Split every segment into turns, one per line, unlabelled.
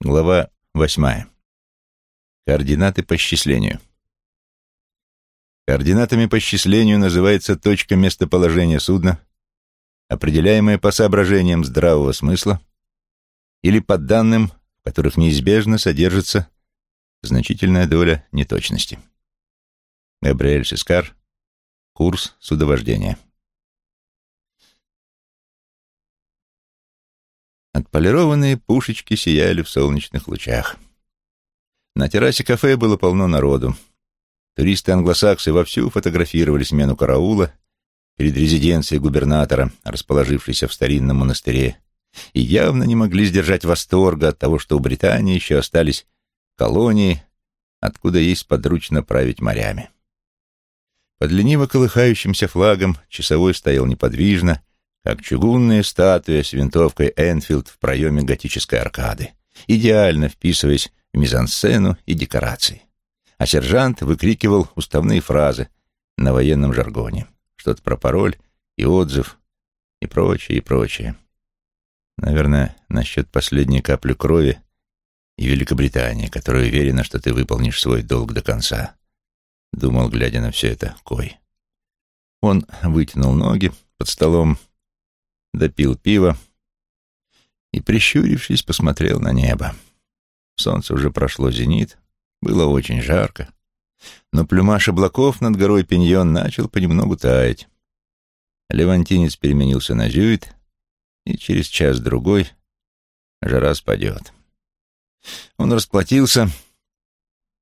Глава восьмая. Координаты по счислению. Координатами по счислению называется точка местоположения судна, определяемая по соображениям здравого смысла или по данным, в которых неизбежно содержится значительная доля неточности. Габриэль Сискар. Курс судовождения. Отполированные пушечки сияли в солнечных лучах. На террасе кафе было полно народу. Туристы-англосаксы вовсю фотографировали смену караула перед резиденцией губернатора, расположившейся в старинном монастыре, и явно не могли сдержать восторга от того, что у Британии еще остались колонии, откуда ей сподручно править морями. Под лениво колыхающимся флагом часовой стоял неподвижно, как чугунная статуя с винтовкой Энфилд в проеме готической аркады, идеально вписываясь в мизансцену и декорации. А сержант выкрикивал уставные фразы на военном жаргоне. Что-то про пароль и отзыв и прочее, и прочее. Наверное, насчет последней капли крови и Великобритании, которая уверена, что ты выполнишь свой долг до конца. Думал, глядя на все это, Кой. Он вытянул ноги под столом, допил пиво и, прищурившись, посмотрел на небо. Солнце уже прошло зенит, было очень жарко, но плюмаж облаков над горой Пиньон начал понемногу таять. Левантинец переменился на зюит, и через час-другой жара спадет. Он расплатился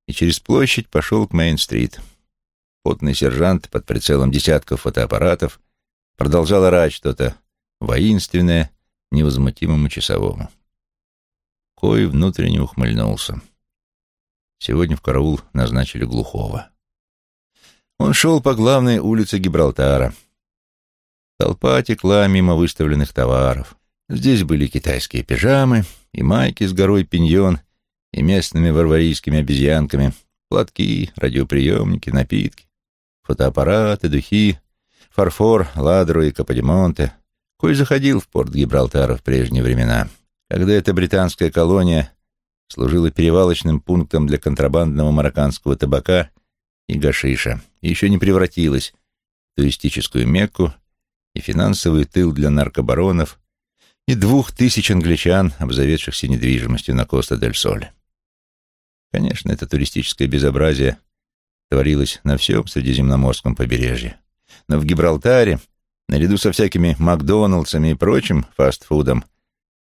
и через площадь пошел к Мейн-стрит. Потный сержант под прицелом десятков фотоаппаратов продолжал орать что-то воинственное, невозмутимому часовому. Кой внутренне ухмыльнулся. Сегодня в караул назначили глухого. Он шел по главной улице Гибралтара. Толпа текла мимо выставленных товаров. Здесь были китайские пижамы и майки с горой пиньон и местными варварийскими обезьянками, платки, радиоприемники, напитки, фотоаппараты, духи, фарфор, ладру и каподимонте — Кой заходил в порт Гибралтара в прежние времена, когда эта британская колония служила перевалочным пунктом для контрабандного марокканского табака и гашиша, и еще не превратилась в туристическую Мекку и финансовый тыл для наркобаронов и двух тысяч англичан, обзаведшихся недвижимостью на Коста-дель-Соль. Конечно, это туристическое безобразие творилось на всем Средиземноморском побережье. Но в Гибралтаре Наряду со всякими Макдоналдсами и прочим фастфудом,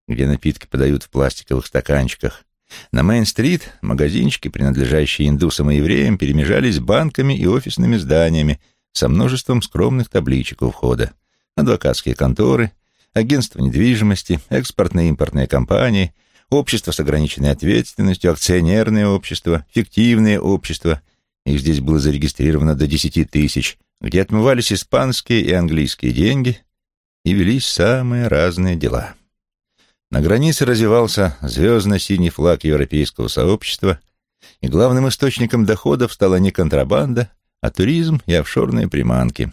где напитки подают в пластиковых стаканчиках, на Мейн-стрит магазинчики, принадлежащие индусам и евреям, перемежались банками и офисными зданиями со множеством скромных табличек у входа. Адвокатские конторы, агентства недвижимости, экспортные и импортные компании, общества с ограниченной ответственностью, акционерные общества, фиктивные общества. Их здесь было зарегистрировано до десяти тысяч – где отмывались испанские и английские деньги и велись самые разные дела. На границе развивался звездно-синий флаг европейского сообщества, и главным источником доходов стала не контрабанда, а туризм и офшорные приманки.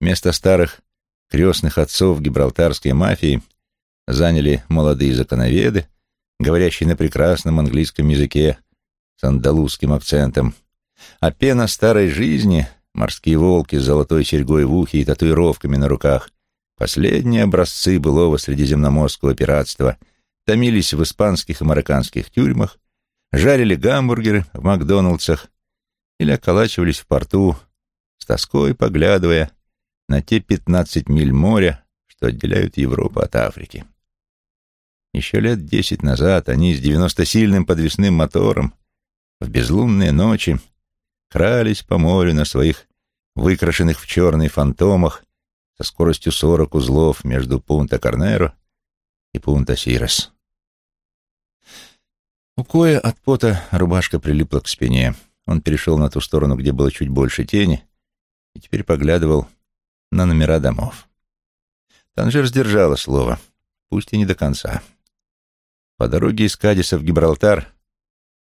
Вместо старых крестных отцов гибралтарской мафии заняли молодые законоведы, говорящие на прекрасном английском языке с андалузским акцентом, а пена старой жизни — Морские волки с золотой серьгой в ухе и татуировками на руках, последние образцы былого средиземноморского пиратства, томились в испанских и марокканских тюрьмах, жарили гамбургеры в Макдоналдсах. Или околачивались в порту, с тоской поглядывая на те пятнадцать миль моря, что отделяют Европу от Африки. Еще лет десять назад они с девяностосильным подвесным мотором в безлунные ночи крались по морю на своих выкрашенных в черный фантомах со скоростью сорок узлов между Пунта-Карнеро и Пунта-Сирос. У Коя от пота рубашка прилипла к спине. Он перешел на ту сторону, где было чуть больше тени, и теперь поглядывал на номера домов. Танжер сдержала слово, пусть и не до конца. По дороге из Кадиса в Гибралтар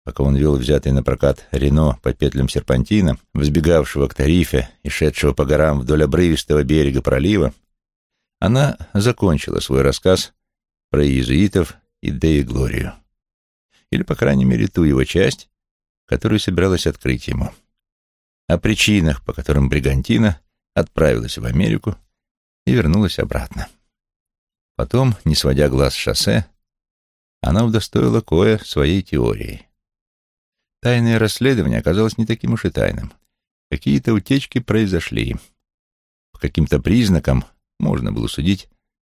пока он вел взятый на прокат Рено по петлям серпантина, взбегавшего к Тарифе и шедшего по горам вдоль обрывистого берега пролива, она закончила свой рассказ про иезуитов и Деи Глорию. или, по крайней мере, ту его часть, которую собиралась открыть ему. О причинах, по которым Бригантина отправилась в Америку и вернулась обратно. Потом, не сводя глаз с шоссе, она удостоила Коя своей теорией. Тайное расследование оказалось не таким уж и тайным. Какие-то утечки произошли. По каким-то признакам можно было судить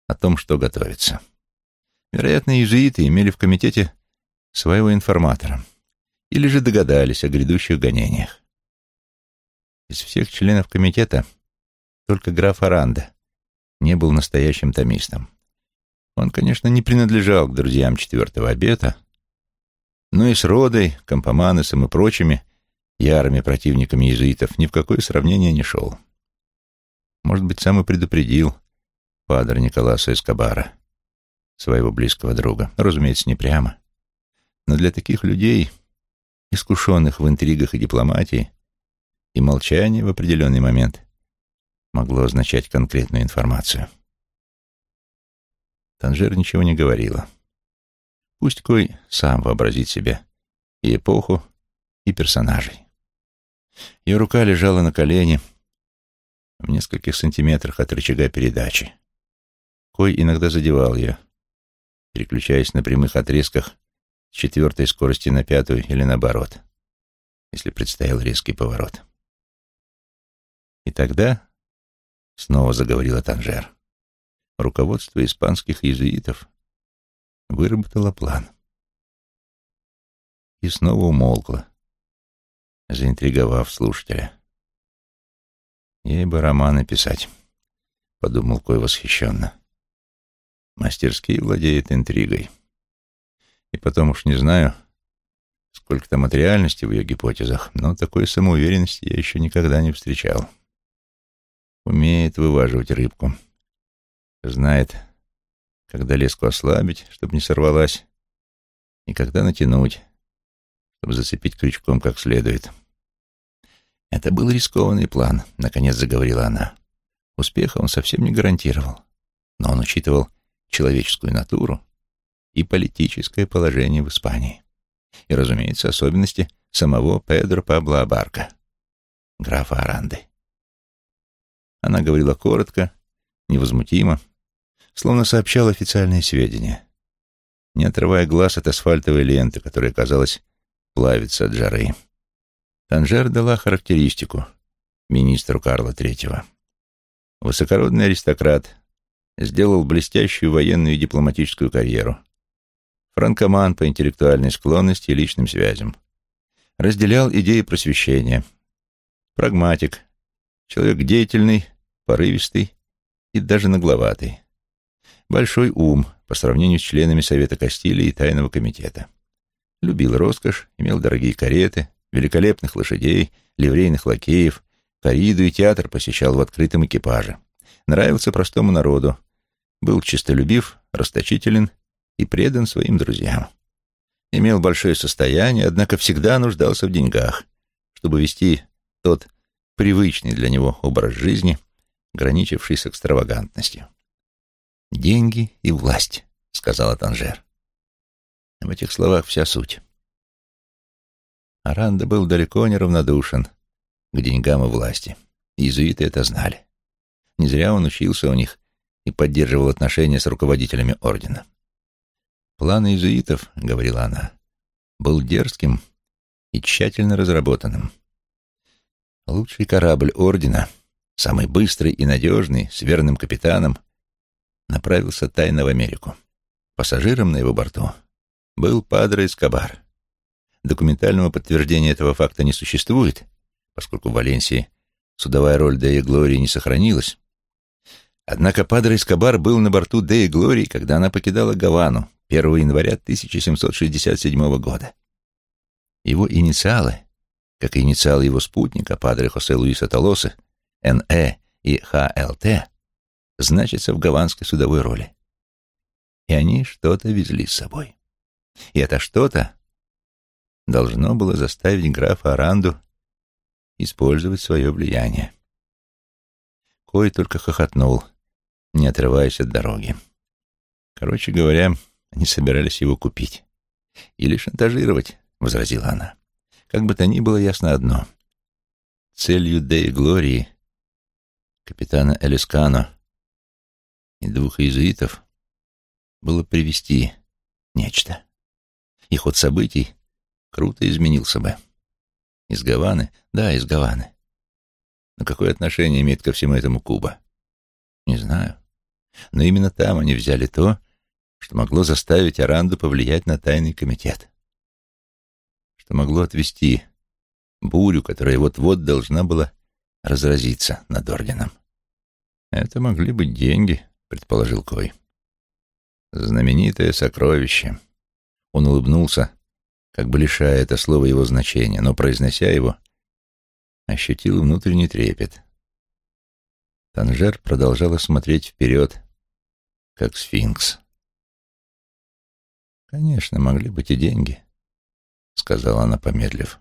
о том, что готовится. Вероятно, иезуиты имели в комитете своего информатора или же догадались о грядущих гонениях. Из всех членов комитета только граф Аранда не был настоящим томистом. Он, конечно, не принадлежал к друзьям четвертого обета, но и с Родой, Компоманесом и прочими ярыми противниками иезуитов ни в какое сравнение не шел. Может быть, сам и предупредил падре Николаса Эскобара, своего близкого друга. Разумеется, не прямо. Но для таких людей, искушенных в интригах и дипломатии, и молчание в определенный момент могло означать конкретную информацию. Танжер ничего не говорила. Пусть Кой сам вообразит себе и эпоху, и персонажей. Ее рука лежала на колене в нескольких сантиметрах от рычага передачи. Кой иногда задевал ее, переключаясь на прямых отрезках с четвертой скорости на пятую или наоборот, если предстоял резкий поворот. И тогда снова заговорила Танжер. Руководство испанских иезуитов выработало план. И снова умолкла, заинтриговав слушателя. «Ей бы романы писать», — подумал Кой восхищенно. «Мастерски владеет интригой. И потом уж не знаю, сколько там от реальности в ее гипотезах, но такой самоуверенности я еще никогда не встречал. Умеет вываживать рыбку. Знает, когда леску ослабить, чтобы не сорвалась, и когда натянуть, чтобы зацепить крючком как следует. Это был рискованный план, наконец заговорила она. Успеха он совсем не гарантировал, но он учитывал человеческую натуру и политическое положение в Испании. И, разумеется, особенности самого Педро Пабло Абарка, графа Аранды. Она говорила коротко, невозмутимо, словно сообщал официальные сведения, не отрывая глаз от асфальтовой ленты, которая, казалось, плавится от жары. Танжер дала характеристику министру Карла III. Высокородный аристократ сделал блестящую военную и дипломатическую карьеру. Франкоман по интеллектуальной склонности и личным связям. Разделял идеи просвещения. Прагматик, человек деятельный, порывистый и даже нагловатый. Большой ум по сравнению с членами Совета Кастилии и Тайного комитета. Любил роскошь, имел дорогие кареты, великолепных лошадей, ливрейных лакеев, кориду и театр посещал в открытом экипаже. Нравился простому народу, был честолюбив, расточителен и предан своим друзьям. Имел большое состояние, однако всегда нуждался в деньгах, чтобы вести тот привычный для него образ жизни, граничивший с экстравагантностью. «Деньги и власть», — сказала Танжер. В этих словах вся суть. Аранда был далеко не равнодушен к деньгам и власти. Иезуиты это знали. Не зря он учился у них и поддерживал отношения с руководителями ордена. «План иезуитов», — говорила она, — «был дерзким и тщательно разработанным. Лучший корабль ордена, самый быстрый и надежный, с верным капитаном — направился тайно в Америку. Пассажиром на его борту был Падре Эскобар. Документального подтверждения этого факта не существует, поскольку в Валенсии судовая роль Деи Глории не сохранилась. Однако Падре Эскобар был на борту Деи Глории, когда она покидала Гавану 1 января 1767 года. Его инициалы, как и инициалы его спутника, Падре Хосе Луиса Толоса, Н.Э. и Х.Л.Т., значится в гаванской судовой роли. И они что-то везли с собой. И это что-то должно было заставить графа Аранду использовать свое влияние. Кой только хохотнул, не отрываясь от дороги. Короче говоря, они собирались его купить. Или шантажировать, — возразила она. Как бы то ни было ясно одно. Целью Деи Глории, капитана Элискано и двух иезуитов было привести нечто. И ход событий круто изменился бы. Из Гаваны? Да, из Гаваны. Но какое отношение имеет ко всему этому Куба? Не знаю. Но именно там они взяли то, что могло заставить Аранду повлиять на тайный комитет. Что могло отвести бурю, которая вот-вот должна была разразиться над орденом. «Это могли быть деньги», — предположил Кой. «Знаменитое сокровище». Он улыбнулся, как бы лишая это слово его значения, но, произнося его, ощутил внутренний трепет. Танжер продолжала смотреть вперед, как сфинкс. «Конечно, могли быть и деньги», — сказала она, помедлив.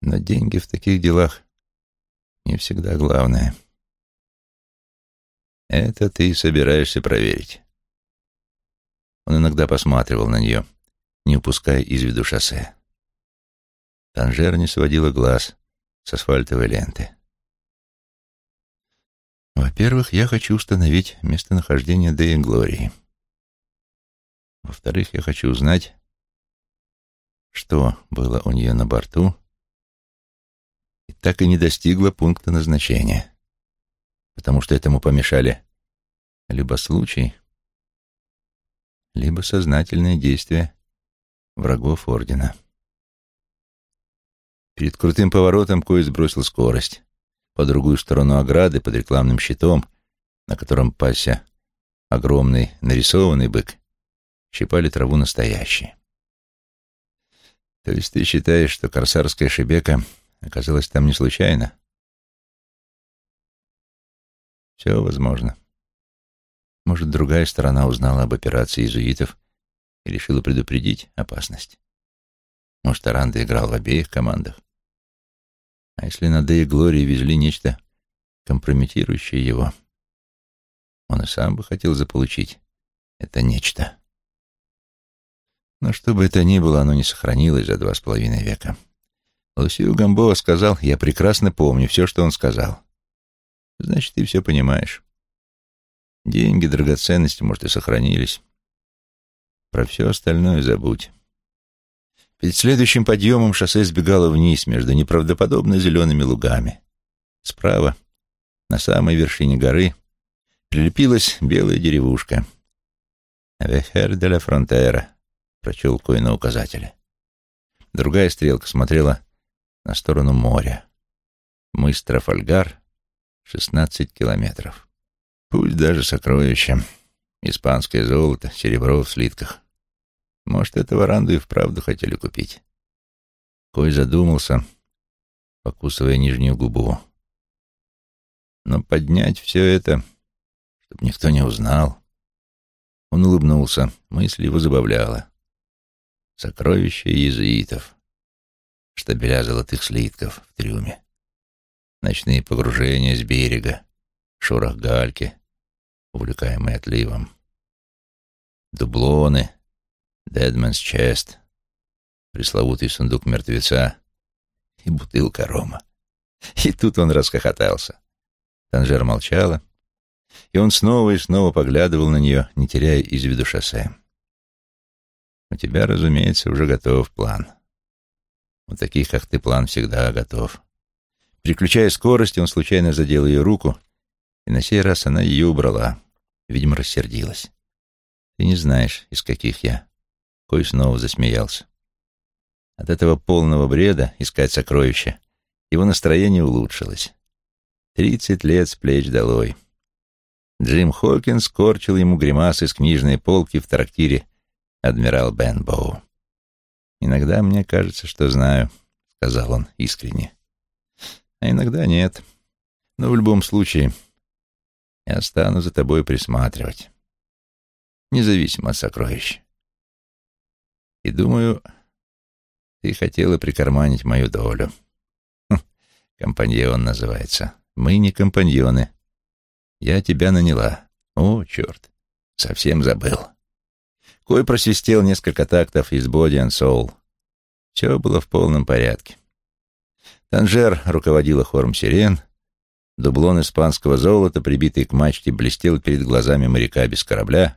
«Но деньги в таких делах не всегда главное». «Это ты собираешься проверить». Он иногда посматривал на нее, не упуская из виду шоссе. Танжер не сводила глаз с асфальтовой ленты. Во-первых, я хочу установить местонахождение Деи Глории. Во-вторых, я хочу узнать, что было у нее на борту и так и не достигла пункта назначения, потому что этому помешали либо случай, либо сознательное действие врагов Ордена. Перед крутым поворотом Кой сбросил скорость. По другую сторону ограды, под рекламным щитом, на котором пасся огромный нарисованный бык, щипали траву настоящие. То есть ты считаешь, что корсарская шибека оказалась там не случайно? Все возможно. Может, другая сторона узнала об операции иезуитов и решила предупредить опасность. Может, Аранда играл в обеих командах. А если на Дэй Глории везли нечто компрометирующее его, он и сам бы хотел заполучить это нечто. Но что бы это ни было, оно не сохранилось за два с половиной века. Лусию Гамбова сказал, я прекрасно помню все, что он сказал. Значит, ты все понимаешь. Деньги, драгоценности, может, и сохранились. Про все остальное забудь. Перед следующим подъемом шоссе сбегало вниз между неправдоподобно зелеными лугами. Справа, на самой вершине горы, прилепилась белая деревушка. «Вехер де ла фронтера», — прочел Кой на указателе. Другая стрелка смотрела на сторону моря. Мыс Трафальгар — шестнадцать километров. Пусть даже сокровища. Испанское золото, серебро в слитках. Может, эту варанду и вправду хотели купить. Кой задумался, покусывая нижнюю губу. Но поднять все это, чтобы никто не узнал. Он улыбнулся, мысль его забавляла. Сокровища иезуитов, штабеля золотых слитков в трюме, ночные погружения с берега, шорох гальки, увлекаемый отливом, дублоны, Дедманс Чест, пресловутый сундук мертвеца и бутылка рома. И тут он расхохотался. Танжер молчала, и он снова и снова поглядывал на нее, не теряя из виду шоссе. «У тебя, разумеется, уже готов план. У таких, как ты, план всегда готов». Переключая скорость, он случайно задел ее руку, и на сей раз она ее убрала. Видимо, рассердилась. «Ты не знаешь, из каких я. Кой снова засмеялся. От этого полного бреда искать сокровища его настроение улучшилось. Тридцать лет с плеч долой. Джим Хокинс корчил ему гримасы с книжной полки в трактире «Адмирал Бенбоу». «Иногда мне кажется, что знаю», — сказал он искренне. «А иногда нет. Но в любом случае я стану за тобой присматривать, независимо от сокровищ. И думаю, ты хотела прикарманить мою долю. Хм, компаньон называется. Мы не компаньоны. Я тебя наняла. О, черт, совсем забыл. Кой просвистел несколько тактов из Body and Soul. Все было в полном порядке. Танжер руководила хором сирен, дублон испанского золота, прибитый к мачте, блестел перед глазами моряка без корабля,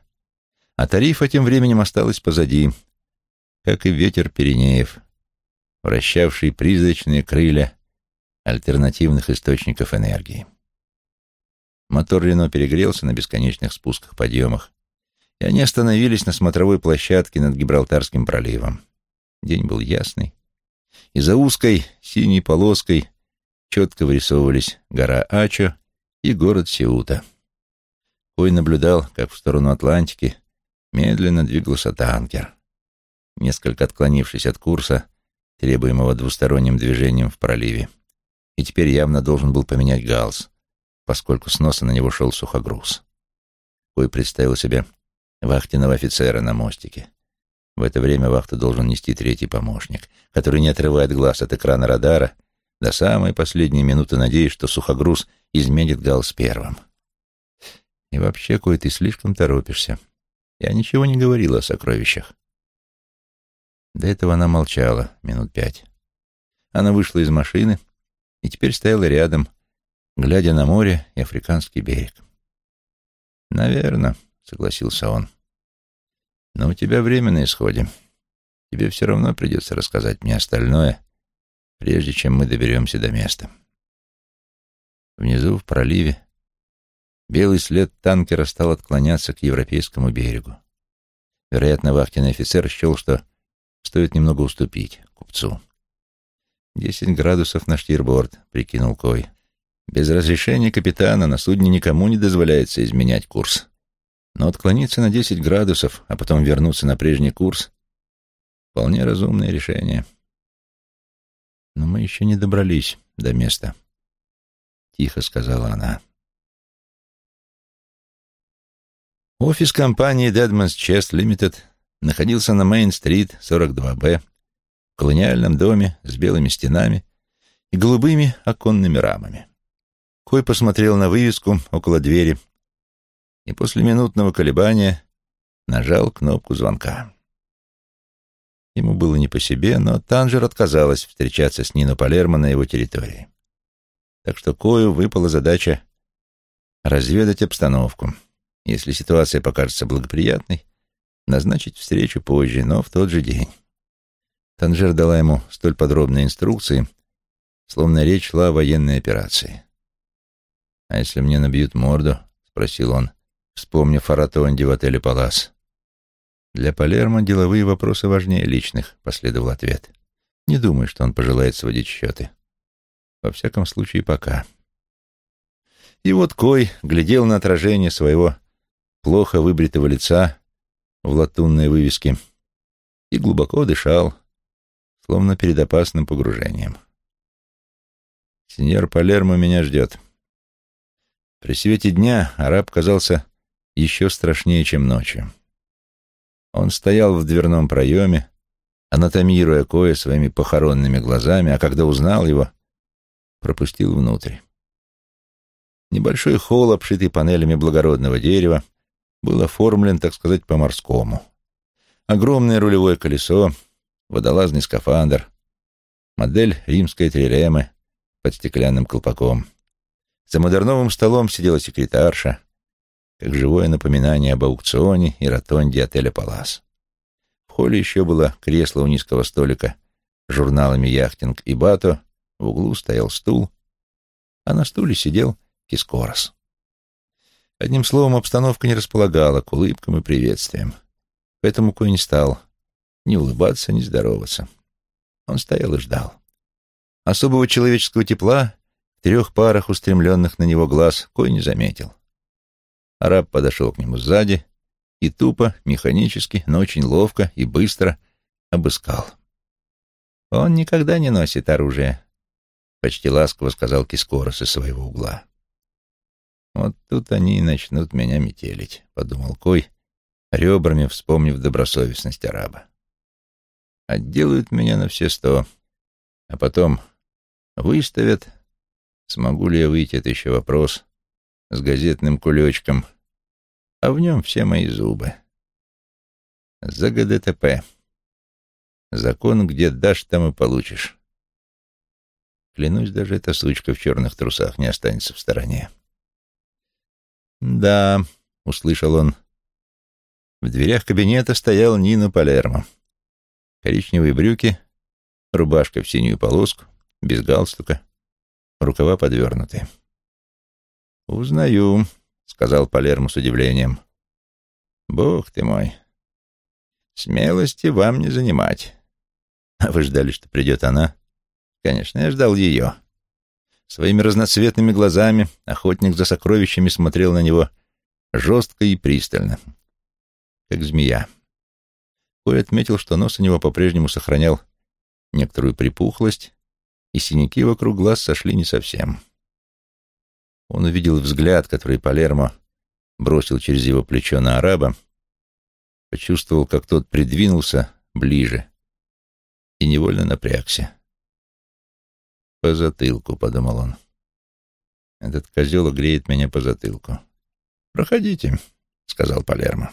а тарифа тем временем осталась позади, как и ветер Пиренеев, вращавший призрачные крылья альтернативных источников энергии. Мотор Рено перегрелся на бесконечных спусках-подъемах, и они остановились на смотровой площадке над Гибралтарским проливом. День был ясный, и за узкой синей полоской четко вырисовывались гора Ачо и город Сеута. Кой наблюдал, как в сторону Атлантики медленно двигался танкер. Несколько отклонившись от курса, требуемого двусторонним движением в проливе, и теперь явно должен был поменять галс, поскольку с носа на него шел сухогруз. Кой представил себе вахтенного офицера на мостике. В это время вахту должен нести третий помощник, который не отрывает глаз от экрана радара до самой последней минуты, надеясь, что сухогруз изменит галс первым. И вообще, Кой, ты слишком торопишься. Я ничего не говорила о сокровищах. До этого она молчала минут пять. Она вышла из машины и теперь стояла рядом, глядя на море и африканский берег. «Наверно», — согласился он. «Но у тебя время на исходе. Тебе все равно придется рассказать мне остальное, прежде чем мы доберемся до места». Внизу, в проливе, белый след танкера стал отклоняться к европейскому берегу. Вероятно, вахтенный офицер счел, что Стоит немного уступить купцу. «Десять градусов на штирборд», — прикинул Кой. «Без разрешения капитана на судне никому не дозволяется изменять курс. Но отклониться на десять градусов, а потом вернуться на прежний курс — вполне разумное решение». «Но мы еще не добрались до места», — тихо сказала она. Офис компании Deadman's Chest Limited находился на Мейн-стрит, 42-Б, в колониальном доме с белыми стенами и голубыми оконными рамами. Кой посмотрел на вывеску около двери и после минутного колебания нажал кнопку звонка. Ему было не по себе, но Танжер отказалась встречаться с Нино Палермо на его территории. Так что Кою выпала задача разведать обстановку. Если ситуация покажется благоприятной, назначить встречу позже, но в тот же день. Танжер дала ему столь подробные инструкции, словно речь шла о военной операции. «А если мне набьют морду?» — спросил он, вспомнив о ротонде в отеле «Палас». «Для Палермо деловые вопросы важнее личных», — последовал ответ. «Не думаю, что он пожелает сводить счеты. Во всяком случае, пока». И вот Кой глядел на отражение своего плохо выбритого лица в латунной вывеске и глубоко дышал, словно перед опасным погружением. «Сеньор Палермо меня ждет». При свете дня араб казался еще страшнее, чем ночью. Он стоял в дверном проеме, анатомируя кое своими похоронными глазами, а когда узнал его, пропустил внутрь. Небольшой холл, обшитый панелями благородного дерева, был оформлен, так сказать, по-морскому. Огромное рулевое колесо, водолазный скафандр, модель римской триремы под стеклянным колпаком. За модерновым столом сидела секретарша, как живое напоминание об аукционе и ротонде отеля «Палас». В холле еще было кресло у низкого столика с журналами «Яхтинг» и «Бато», в углу стоял стул, а на стуле сидел Кискорос. Одним словом, обстановка не располагала к улыбкам и приветствиям. Поэтому Кой не стал ни улыбаться, ни здороваться. Он стоял и ждал. Особого человеческого тепла в трех парах устремленных на него глаз Кой не заметил. Араб подошел к нему сзади и тупо, механически, но очень ловко и быстро обыскал. «Он никогда не носит оружие», — почти ласково сказал Кискорос из своего угла. Вот тут они и начнут меня метелить, — подумал Кой, ребрами вспомнив добросовестность араба. Отделают меня на все сто, а потом выставят. Смогу ли я выйти, это еще вопрос, с газетным кулечком, а в нем все мои зубы. За ГДТП. Закон, где дашь, там и получишь. Клянусь, даже эта сучка в черных трусах не останется в стороне. «Да», — услышал он. В дверях кабинета стоял Нина Палермо. Коричневые брюки, рубашка в синюю полоску, без галстука, рукава подвернуты. «Узнаю», — сказал Палермо с удивлением. «Бог ты мой! Смелости вам не занимать. А вы ждали, что придет она?» «Конечно, я ждал ее». Своими разноцветными глазами охотник за сокровищами смотрел на него жестко и пристально, как змея. Кой отметил, что нос у него по-прежнему сохранял некоторую припухлость, и синяки вокруг глаз сошли не совсем. Он увидел взгляд, который Палермо бросил через его плечо на араба, почувствовал, как тот придвинулся ближе и невольно напрягся. «По затылку», — подумал он. «Этот козел греет меня по затылку». «Проходите», — сказал Палермо.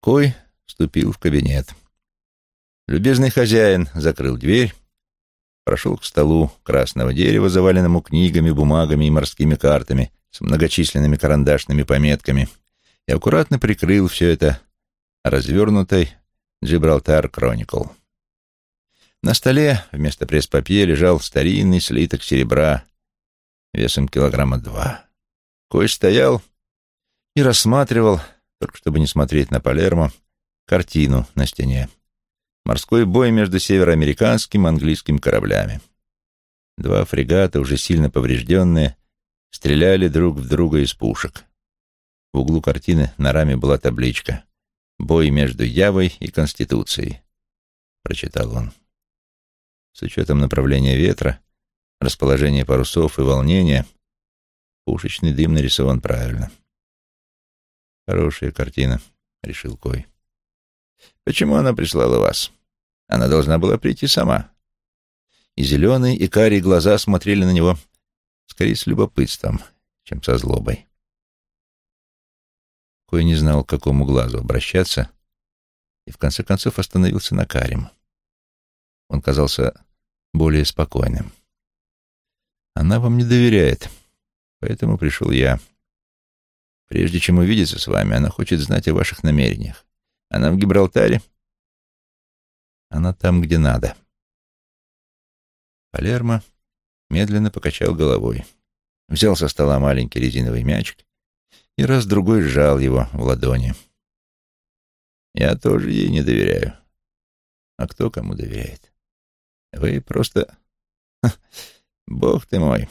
Кой вступил в кабинет. Любезный хозяин закрыл дверь, прошел к столу красного дерева, заваленному книгами, бумагами и морскими картами с многочисленными карандашными пометками, и аккуратно прикрыл все это развернутой Джибралтар Кроникл. На столе вместо пресс-папье лежал старинный слиток серебра весом килограмма два. Кой стоял и рассматривал, только чтобы не смотреть на Палермо, картину на стене. Морской бой между североамериканским и английским кораблями. Два фрегата, уже сильно поврежденные, стреляли друг в друга из пушек. В углу картины на раме была табличка «Бой между Явой и Конституцией», — прочитал он. С учетом направления ветра, расположения парусов и волнения, пушечный дым нарисован правильно. Хорошая картина, — решил Кой. Почему она прислала вас? Она должна была прийти сама. И зеленые, и карие глаза смотрели на него скорее с любопытством, чем со злобой. Кой не знал, к какому глазу обращаться, и в конце концов остановился на карим. Он казался более спокойным. Она вам не доверяет, поэтому пришел я. Прежде чем увидеться с вами, она хочет знать о ваших намерениях. Она в Гибралтаре? Она там, где надо. Палермо медленно покачал головой, взял со стола маленький резиновый мячик и раз-другой сжал его в ладони. Я тоже ей не доверяю. А кто кому доверяет? Вы просто... Бог ты мой.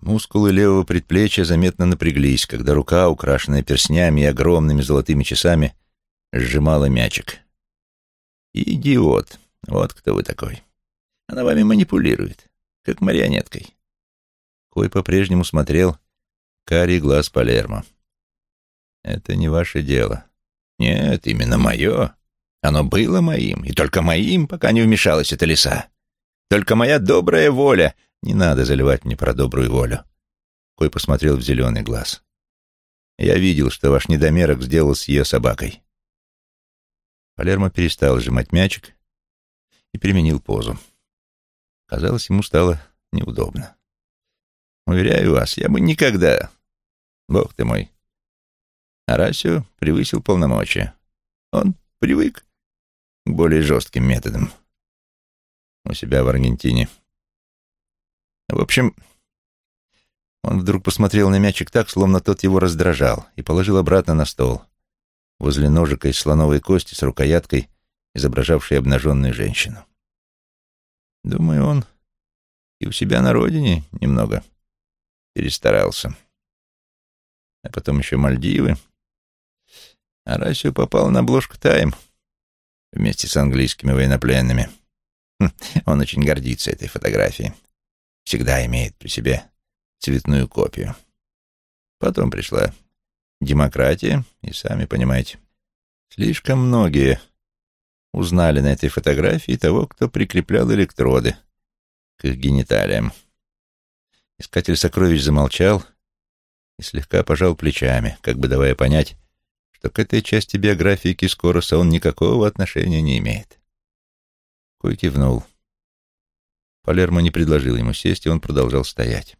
Мускулы левого предплечья заметно напряглись, когда рука, украшенная перстнями и огромными золотыми часами, сжимала мячик. Идиот. Вот кто вы такой. Она вами манипулирует, как марионеткой. Кой по-прежнему смотрел карий глаз Палермо. Это не ваше дело. Нет, именно мое. Оно было моим, и только моим, пока не вмешалась эта лиса. Только моя добрая воля. Не надо заливать мне про добрую волю. Кой посмотрел в зеленый глаз. Я видел, что ваш недомерок сделал с ее собакой. Палермо перестал сжимать мячик и применил позу. Казалось, ему стало неудобно. Уверяю вас, я бы никогда... Бог ты мой. Арасио превысил полномочия. Он привык к более жестким методам у себя в Аргентине. В общем, он вдруг посмотрел на мячик так, словно тот его раздражал, и положил обратно на стол, возле ножика из слоновой кости с рукояткой, изображавшей обнаженную женщину. Думаю, он и у себя на родине немного перестарался. А потом еще Мальдивы. Арасио попал на обложку «Тайм» вместе с английскими военнопленными. Хм, он очень гордится этой фотографией. Всегда имеет при себе цветную копию. Потом пришла демократия, и сами понимаете, слишком многие узнали на этой фотографии того, кто прикреплял электроды к их гениталиям. Искатель сокровищ замолчал и слегка пожал плечами, как бы давая понять, что к этой части биографии Кискороса он никакого отношения не имеет. Кой кивнул. Палермо не предложил ему сесть, и он продолжал стоять.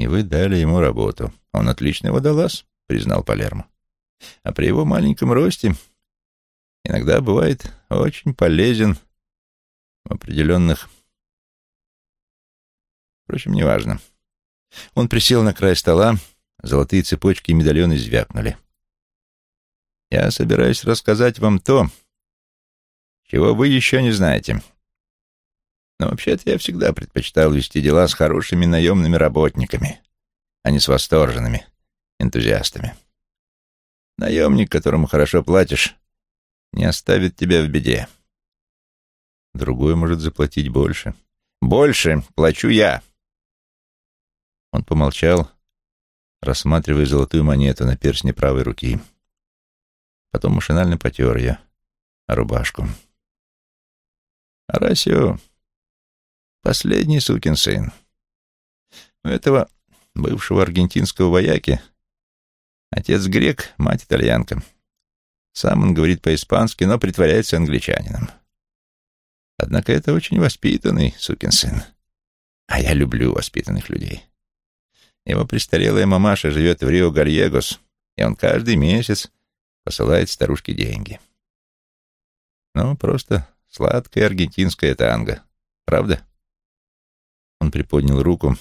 «И вы дали ему работу. Он отличный водолаз», — признал Палермо. «А при его маленьком росте иногда бывает очень полезен в определенных... Впрочем, неважно. Он присел на край стола, золотые цепочки и медальоны звякнули. «Я собираюсь рассказать вам то, чего вы еще не знаете. Но вообще-то я всегда предпочитал вести дела с хорошими наемными работниками, а не с восторженными энтузиастами. Наемник, которому хорошо платишь, не оставит тебя в беде. Другой может заплатить больше. Больше плачу я. Он помолчал, рассматривая золотую монету на перстне правой руки. Потом машинально потер ее рубашку. Арасио — последний сукин сын. У этого бывшего аргентинского вояки отец грек, мать итальянка. Сам он говорит по-испански, но притворяется англичанином. Однако это очень воспитанный сукин сын. А я люблю воспитанных людей. Его престарелая мамаша живет в Рио-Гальегос, и он каждый месяц посылает старушке деньги. Ну, просто сладкая аргентинская танго. Правда? Он приподнял руку,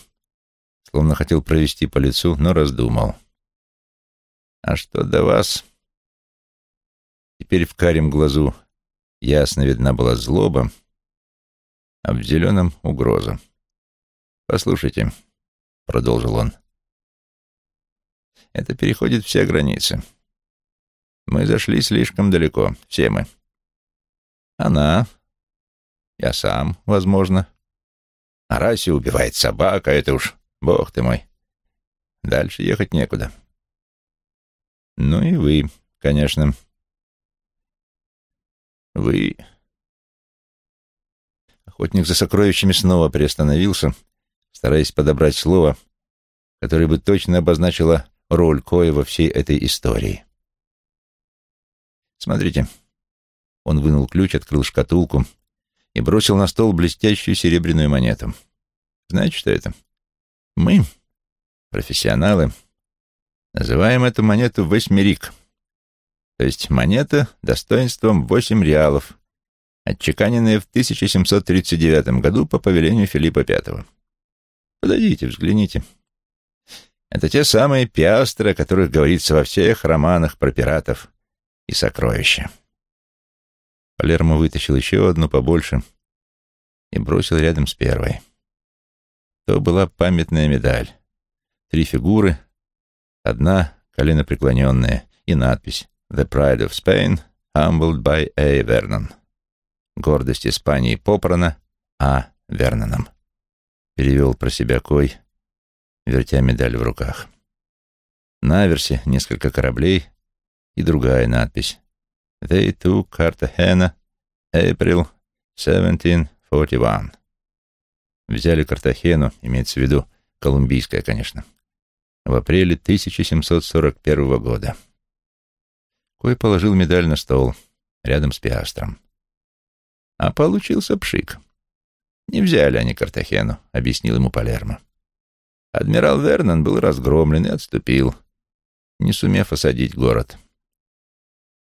словно хотел провести по лицу, но раздумал. А что до вас? Теперь в карем глазу ясно видна была злоба, а в зеленом — угроза. «Послушайте», — продолжил он, — «это переходит все границы. Мы зашли слишком далеко, все мы. Она, я сам, возможно. А расе убивает собака, это уж, бог ты мой. Дальше ехать некуда. Ну и вы, конечно. Вы Охотник за сокровищами снова приостановился, стараясь подобрать слово, которое бы точно обозначило роль Коя во всей этой истории. «Смотрите». Он вынул ключ, открыл шкатулку и бросил на стол блестящую серебряную монету. «Знаете, что это? Мы, профессионалы, называем эту монету восьмерик, то есть монета достоинством восемь реалов, отчеканенные в 1739 году по повелению Филиппа V. Подойдите, взгляните. Это те самые пиастры, о которых говорится во всех романах про пиратов и сокровища. Палермо вытащил еще одну побольше и бросил рядом с первой. То была памятная медаль. Три фигуры, одна коленопреклоненная и надпись «The Pride of Spain, humbled by A. Vernon» гордость Испании Попрана А. Верноном. Перевел про себя Кой, вертя медаль в руках. На аверсе несколько кораблей и другая надпись. They took Cartagena, April 1741. Взяли Картахену, имеется в виду колумбийская, конечно, в апреле 1741 года. Кой положил медаль на стол, рядом с пиастром. А получился пшик. Не взяли они Картахену, объяснил ему Палермо. Адмирал Вернон был разгромлен и отступил, не сумев осадить город.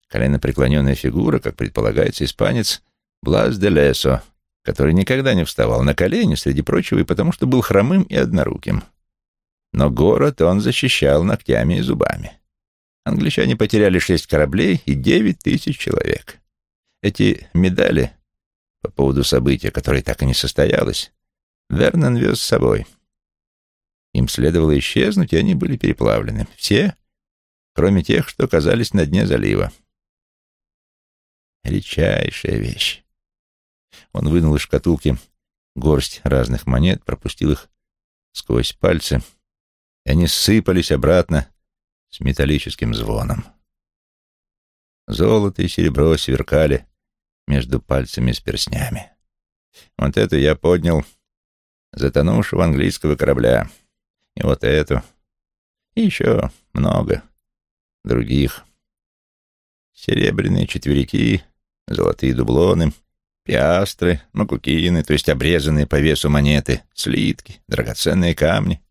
Коленопреклоненная фигура, как предполагается, испанец Блас де Лесо, который никогда не вставал на колени, среди прочего, и потому что был хромым и одноруким. Но город он защищал ногтями и зубами. Англичане потеряли шесть кораблей и девять тысяч человек. Эти медали по поводу события, которое так и не состоялось, Вернон вез с собой. Им следовало исчезнуть, и они были переплавлены. Все, кроме тех, что оказались на дне залива. Редчайшая вещь. Он вынул из шкатулки горсть разных монет, пропустил их сквозь пальцы, и они сыпались обратно с металлическим звоном. Золото и серебро сверкали между пальцами с перстнями. Вот эту я поднял затонувшего английского корабля. И вот эту. И еще много других. Серебряные четверики, золотые дублоны, пиастры, макукины, то есть обрезанные по весу монеты, слитки, драгоценные камни.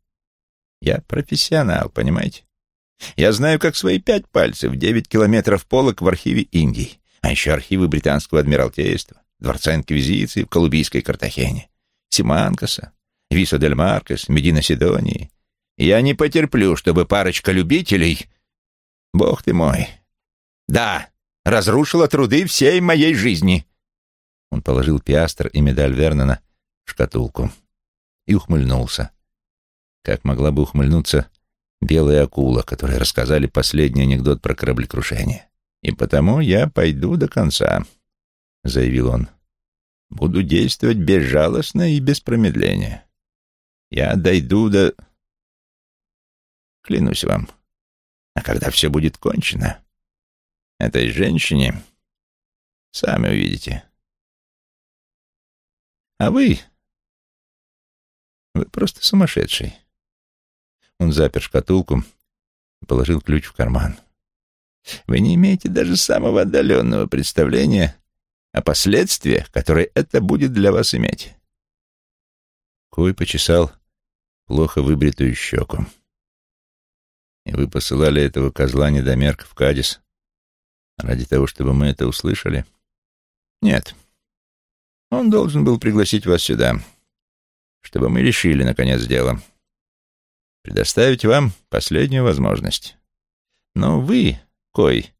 Я профессионал, понимаете? Я знаю, как свои пять пальцев, девять километров полок в архиве Индии, а еще архивы британского адмиралтейства, Дворца Инквизиции в Колумбийской Картахене, Симанкаса, Висо дель Маркес, Медина Сидонии. Я не потерплю, чтобы парочка любителей... Бог ты мой! Да, разрушила труды всей моей жизни!» Он положил пиастр и медаль Вернона в шкатулку и ухмыльнулся. Как могла бы ухмыльнуться белая акула, которой рассказали последний анекдот про кораблекрушение. «И потому я пойду до конца», — заявил он. «Буду действовать безжалостно и без промедления. Я дойду до... Клянусь вам. А когда все будет кончено, этой женщине сами увидите. А вы... Вы просто сумасшедший. Он запер шкатулку и положил ключ в карман. Вы не имеете даже самого отдаленного представления о последствиях, которые это будет для вас иметь. Кой почесал плохо выбритую щеку. И вы посылали этого козла недомерка в Кадис ради того, чтобы мы это услышали? Нет. Он должен был пригласить вас сюда, чтобы мы решили, наконец, дело. Предоставить вам последнюю возможность. Но вы, Кой...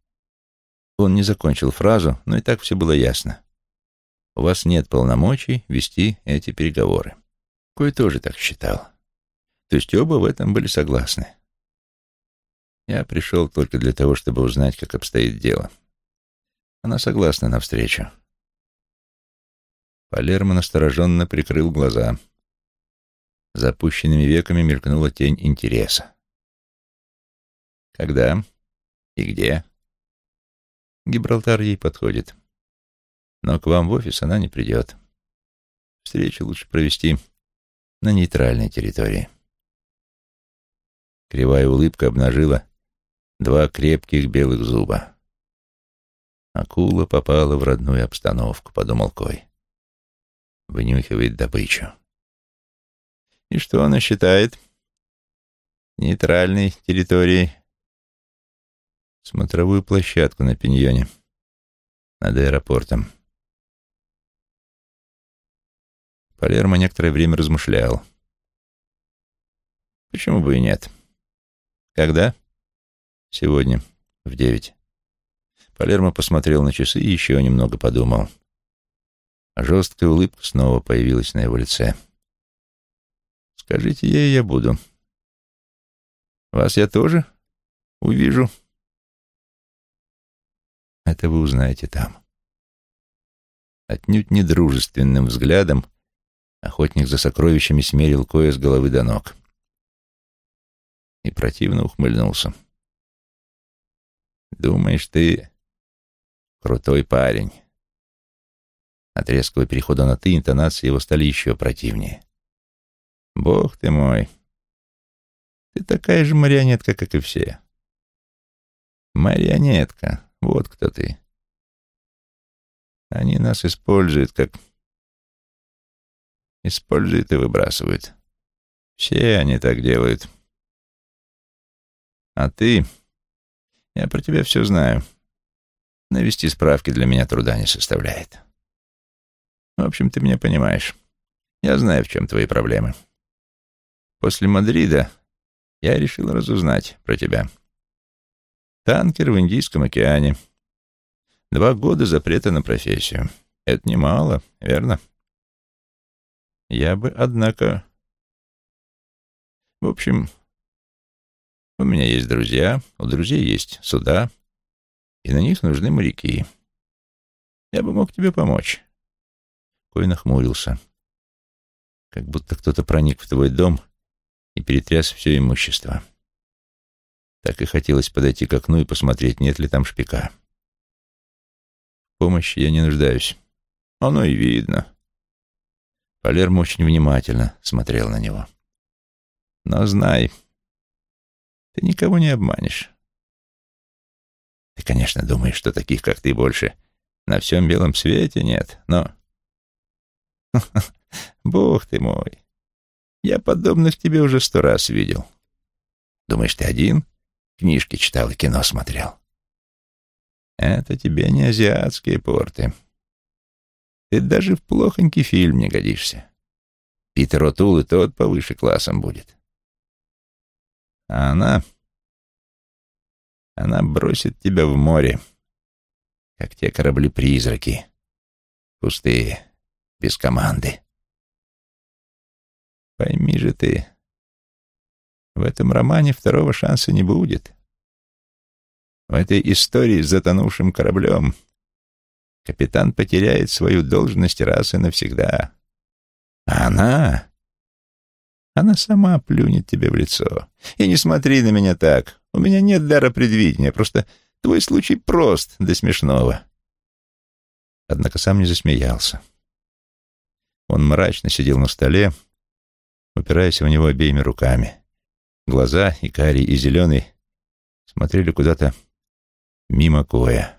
Он не закончил фразу, но и так все было ясно. У вас нет полномочий вести эти переговоры. Кой тоже так считал. То есть оба в этом были согласны. Я пришел только для того, чтобы узнать, как обстоит дело. Она согласна на встречу. Палермо настороженно прикрыл глаза. За опущенными веками мелькнула тень интереса. «Когда? И где?» «Гибралтар ей подходит. Но к вам в офис она не придет. Встречу лучше провести на нейтральной территории». Кривая улыбка обнажила два крепких белых зуба. «Акула попала в родную обстановку», — подумал Кой. Вынюхивает добычу. «И что она считает?» «Нейтральной территорией». Смотровую площадку на пиньоне. Над аэропортом. Палермо некоторое время размышлял. «Почему бы и нет?» «Когда?» «Сегодня, в девять». Палермо посмотрел на часы и еще немного подумал. А жесткая улыбка снова появилась на его лице. «Скажите ей, я буду. Вас я тоже увижу?» Это вы узнаете там. Отнюдь недружественным взглядом охотник за сокровищами смерил Коя с головы до ног и противно ухмыльнулся. «Думаешь, ты крутой парень?» От резкого перехода на «ты» интонации его стали еще противнее. «Бог ты мой! Ты такая же марионетка, как и все. Марионетка, вот кто ты. Они нас используют, как... Используют и выбрасывают. Все они так делают». А ты... Я про тебя все знаю. Навести справки для меня труда не составляет. В общем, ты меня понимаешь. Я знаю, в чем твои проблемы. После Мадрида я решил разузнать про тебя. Танкер в Индийском океане. Два года запрета на профессию. Это немало, верно? Я бы, однако... В общем, у меня есть друзья, у друзей есть суда, и на них нужны моряки. Я бы мог тебе помочь. Кой нахмурился, как будто кто-то проник в твой дом и перетряс все имущество. Так и хотелось подойти к окну и посмотреть, нет ли там шпика. Помощи я не нуждаюсь. Оно и видно. Палермо очень внимательно смотрел на него. Но знай, ты никого не обманешь. Ты, конечно, думаешь, что таких, как ты, больше на всем белом свете нет, но... Бог ты мой! Я подобных тебе уже сто раз видел. Думаешь, ты один? Книжки читал и кино смотрел. Это тебе не азиатские порты. Ты даже в плохонький фильм не годишься. Питер Отул и тот повыше классом будет. А она... Она бросит тебя в море, как те корабли-призраки, пустые, без команды. Пойми же ты, в этом романе второго шанса не будет. В этой истории с затонувшим кораблем капитан потеряет свою должность раз и навсегда. А она... Она сама плюнет тебе в лицо. И не смотри на меня так. У меня нет дара предвидения, просто твой случай прост до смешного. Однако сам не засмеялся. Он мрачно сидел на столе, упираясь в него обеими руками. Глаза, и карий, и зеленый, смотрели куда-то мимо Коя.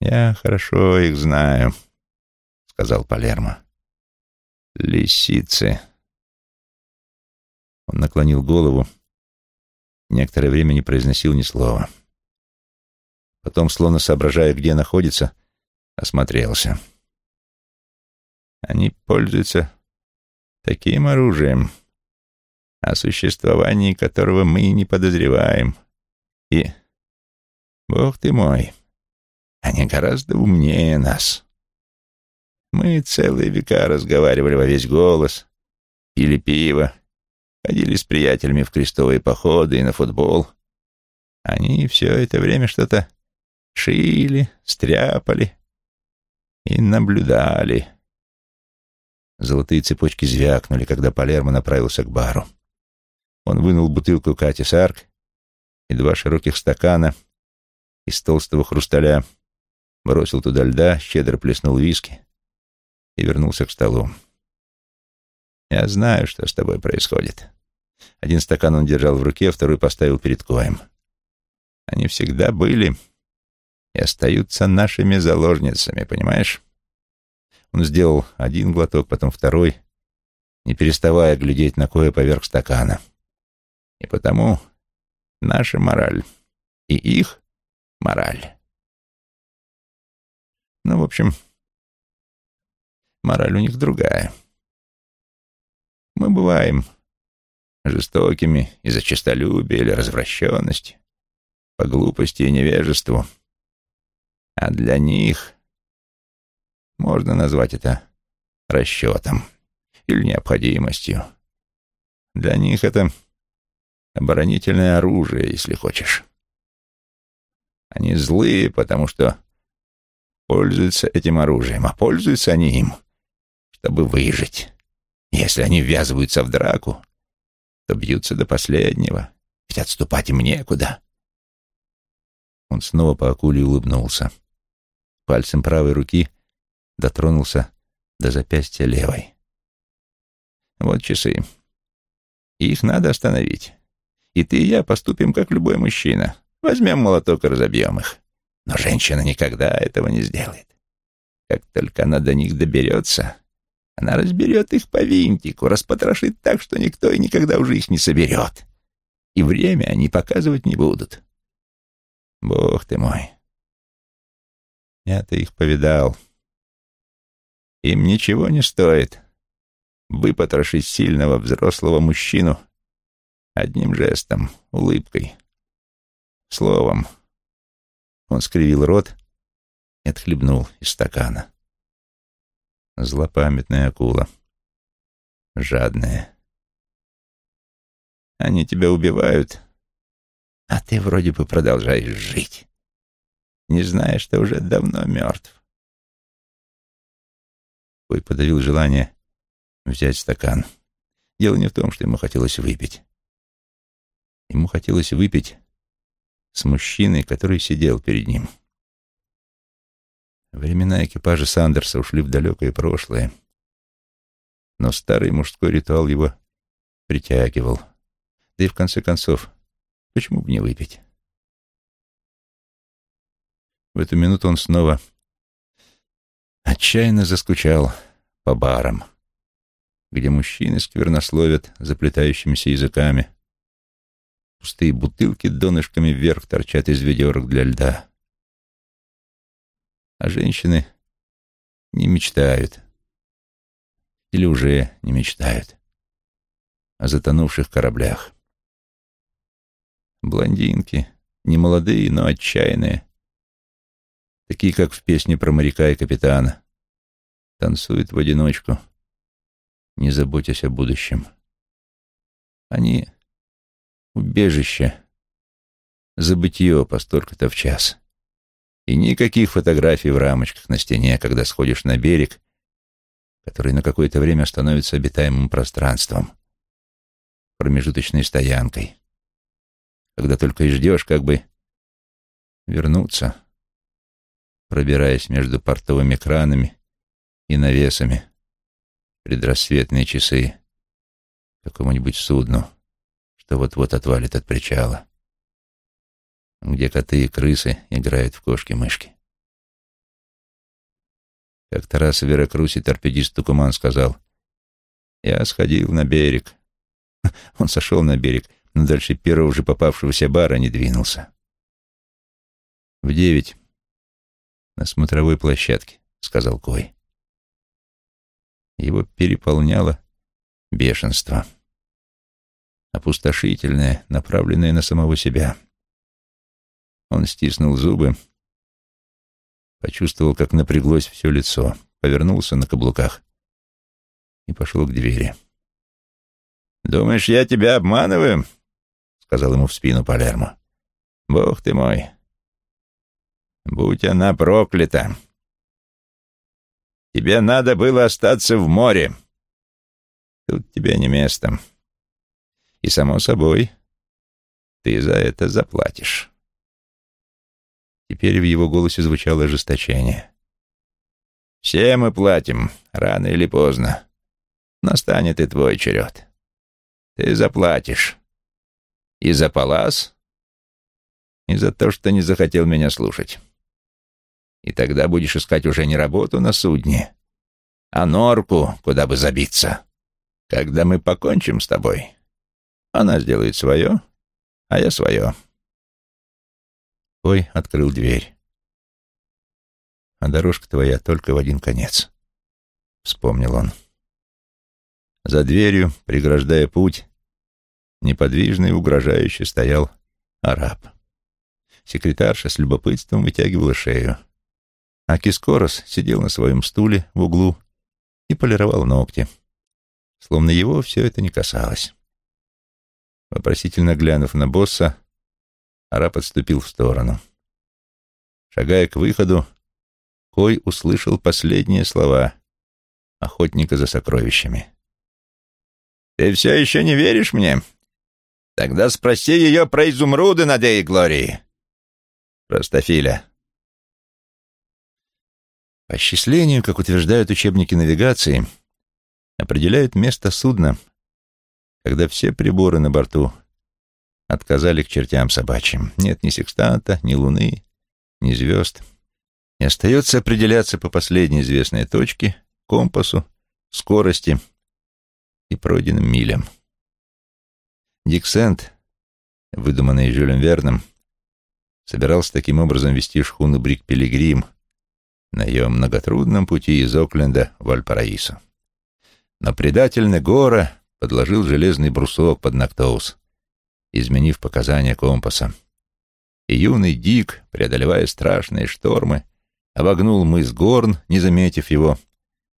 «Я хорошо их знаю», — сказал Палермо. «Лисицы». Он наклонил голову, некоторое время не произносил ни слова. Потом, словно соображая, где находится, осмотрелся. Они пользуются таким оружием, о существовании которого мы не подозреваем. И, бог ты мой, они гораздо умнее нас. Мы целые века разговаривали во весь голос, пили пиво, ходили с приятелями в крестовые походы и на футбол. Они все это время что-то шили, стряпали и наблюдали. Золотые цепочки звякнули, когда Палермо направился к бару. Он вынул бутылку Кати Сарк и два широких стакана из толстого хрусталя, бросил туда льда, щедро плеснул виски и вернулся к столу. «Я знаю, что с тобой происходит». Один стакан он держал в руке, второй поставил перед Коем. «Они всегда были и остаются нашими заложницами, понимаешь?» Он сделал один глоток, потом второй, не переставая глядеть на кое поверх стакана. И потому наша мораль и их мораль. Ну, в общем, мораль у них другая. Мы бываем жестокими из-за честолюбия или развращенности, по глупости и невежеству. А для них можно назвать это расчетом или необходимостью. Для них это оборонительное оружие, если хочешь. Они злые, потому что пользуются этим оружием, а пользуются они им, чтобы выжить. Если они ввязываются в драку, то бьются до последнего, ведь отступать им некуда. Он снова по акуле улыбнулся. Пальцем правой руки дотронулся до запястья левой. Вот часы. Их надо остановить. И ты и я поступим, как любой мужчина. Возьмем молоток и разобьем их. Но женщина никогда этого не сделает. Как только она до них доберется, она разберет их по винтику, распотрошит так, что никто и никогда уже их не соберет. И время они показывать не будут. Бог ты мой. Я-то их повидал. Им ничего не стоит выпотрошить сильного взрослого мужчину одним жестом, улыбкой, словом. Он скривил рот и отхлебнул из стакана. Злопамятная акула. Жадная. Они тебя убивают, а ты вроде бы продолжаешь жить, не зная, что уже давно мертв. Кой подавил желание взять стакан. Дело не в том, что ему хотелось выпить. Ему хотелось выпить с мужчиной, который сидел перед ним. Времена экипажа Сандерса ушли в далекое прошлое, но старый мужской ритуал его притягивал. Да и в конце концов, почему бы не выпить? В эту минуту он снова отчаянно заскучал по барам, где мужчины сквернословят заплетающимися языками. Пустые бутылки донышками вверх торчат из ведерок для льда. А женщины не мечтают. Или уже не мечтают о затонувших кораблях. Блондинки, не молодые, но отчаянные, такие, как в песне про моряка и капитана, танцуют в одиночку, не заботясь о будущем. Они — убежище, забытье по столько-то в час. И никаких фотографий в рамочках на стене, когда сходишь на берег, который на какое-то время становится обитаемым пространством, промежуточной стоянкой, когда только и ждешь, как бы вернуться, пробираясь между портовыми кранами и навесами предрассветные часы какому-нибудь судну, что вот-вот отвалит от причала, где коты и крысы играют в кошки-мышки. Как-то раз в Веракрусе торпедист Тукуман сказал, «Я сходил на берег». Он сошел на берег но дальше первого же попавшегося бара не двинулся. «В девять. На смотровой площадке», — сказал Кой. Его переполняло бешенство. Опустошительное, направленное на самого себя. Он стиснул зубы, почувствовал, как напряглось все лицо, повернулся на каблуках и пошел к двери. «Думаешь, я тебя обманываю?» сказал ему в спину Палермо. «Бог ты мой! Будь она проклята! Тебе надо было остаться в море. Тут тебе не место. И, само собой, ты за это заплатишь». Теперь в его голосе звучало ожесточение. «Все мы платим, рано или поздно. Настанет и твой черед. Ты заплатишь. И за палас, и за то, что не захотел меня слушать. И тогда будешь искать уже не работу на судне, а норку, куда бы забиться. Когда мы покончим с тобой, она сделает свое, а я свое. Ой, открыл дверь. А дорожка твоя только в один конец, — вспомнил он. За дверью, преграждая путь, неподвижно и угрожающе стоял араб. Секретарша с любопытством вытягивала шею. А Кискорос сидел на своем стуле в углу и полировал ногти, словно его все это не касалось. Вопросительно глянув на босса, араб отступил в сторону. Шагая к выходу, Кой услышал последние слова охотника за сокровищами. «Ты все еще не веришь мне?» Тогда спроси ее про изумруды на Дей Глории. Простофиля. По счислению, как утверждают учебники навигации, определяют место судна, когда все приборы на борту отказали к чертям собачьим. Нет ни секстанта, ни луны, ни звезд. И остается определяться по последней известной точке, компасу, скорости и пройденным милям. Диксент, выдуманный Жюлем Верном, собирался таким образом вести шхуну Брик Пилигрим на ее многотрудном пути из Окленда в Альпараисо. Но предатель Негора подложил железный брусок под Нактоус, изменив показания компаса. И юный Дик, преодолевая страшные штормы, обогнул мыс Горн, не заметив его,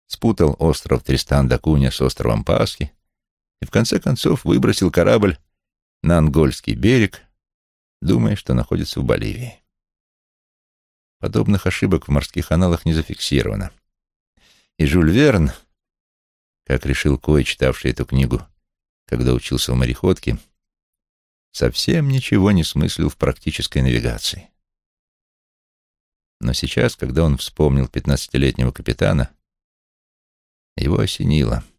спутал остров Тристан-да-Куня с островом Пасхи, и в конце концов выбросил корабль на Ангольский берег, думая, что находится в Боливии. Подобных ошибок в морских аналах не зафиксировано. И Жюль Верн, как решил Кой, читавший эту книгу, когда учился в мореходке, совсем ничего не смыслил в практической навигации. Но сейчас, когда он вспомнил пятнадцатилетнего капитана, его осенило —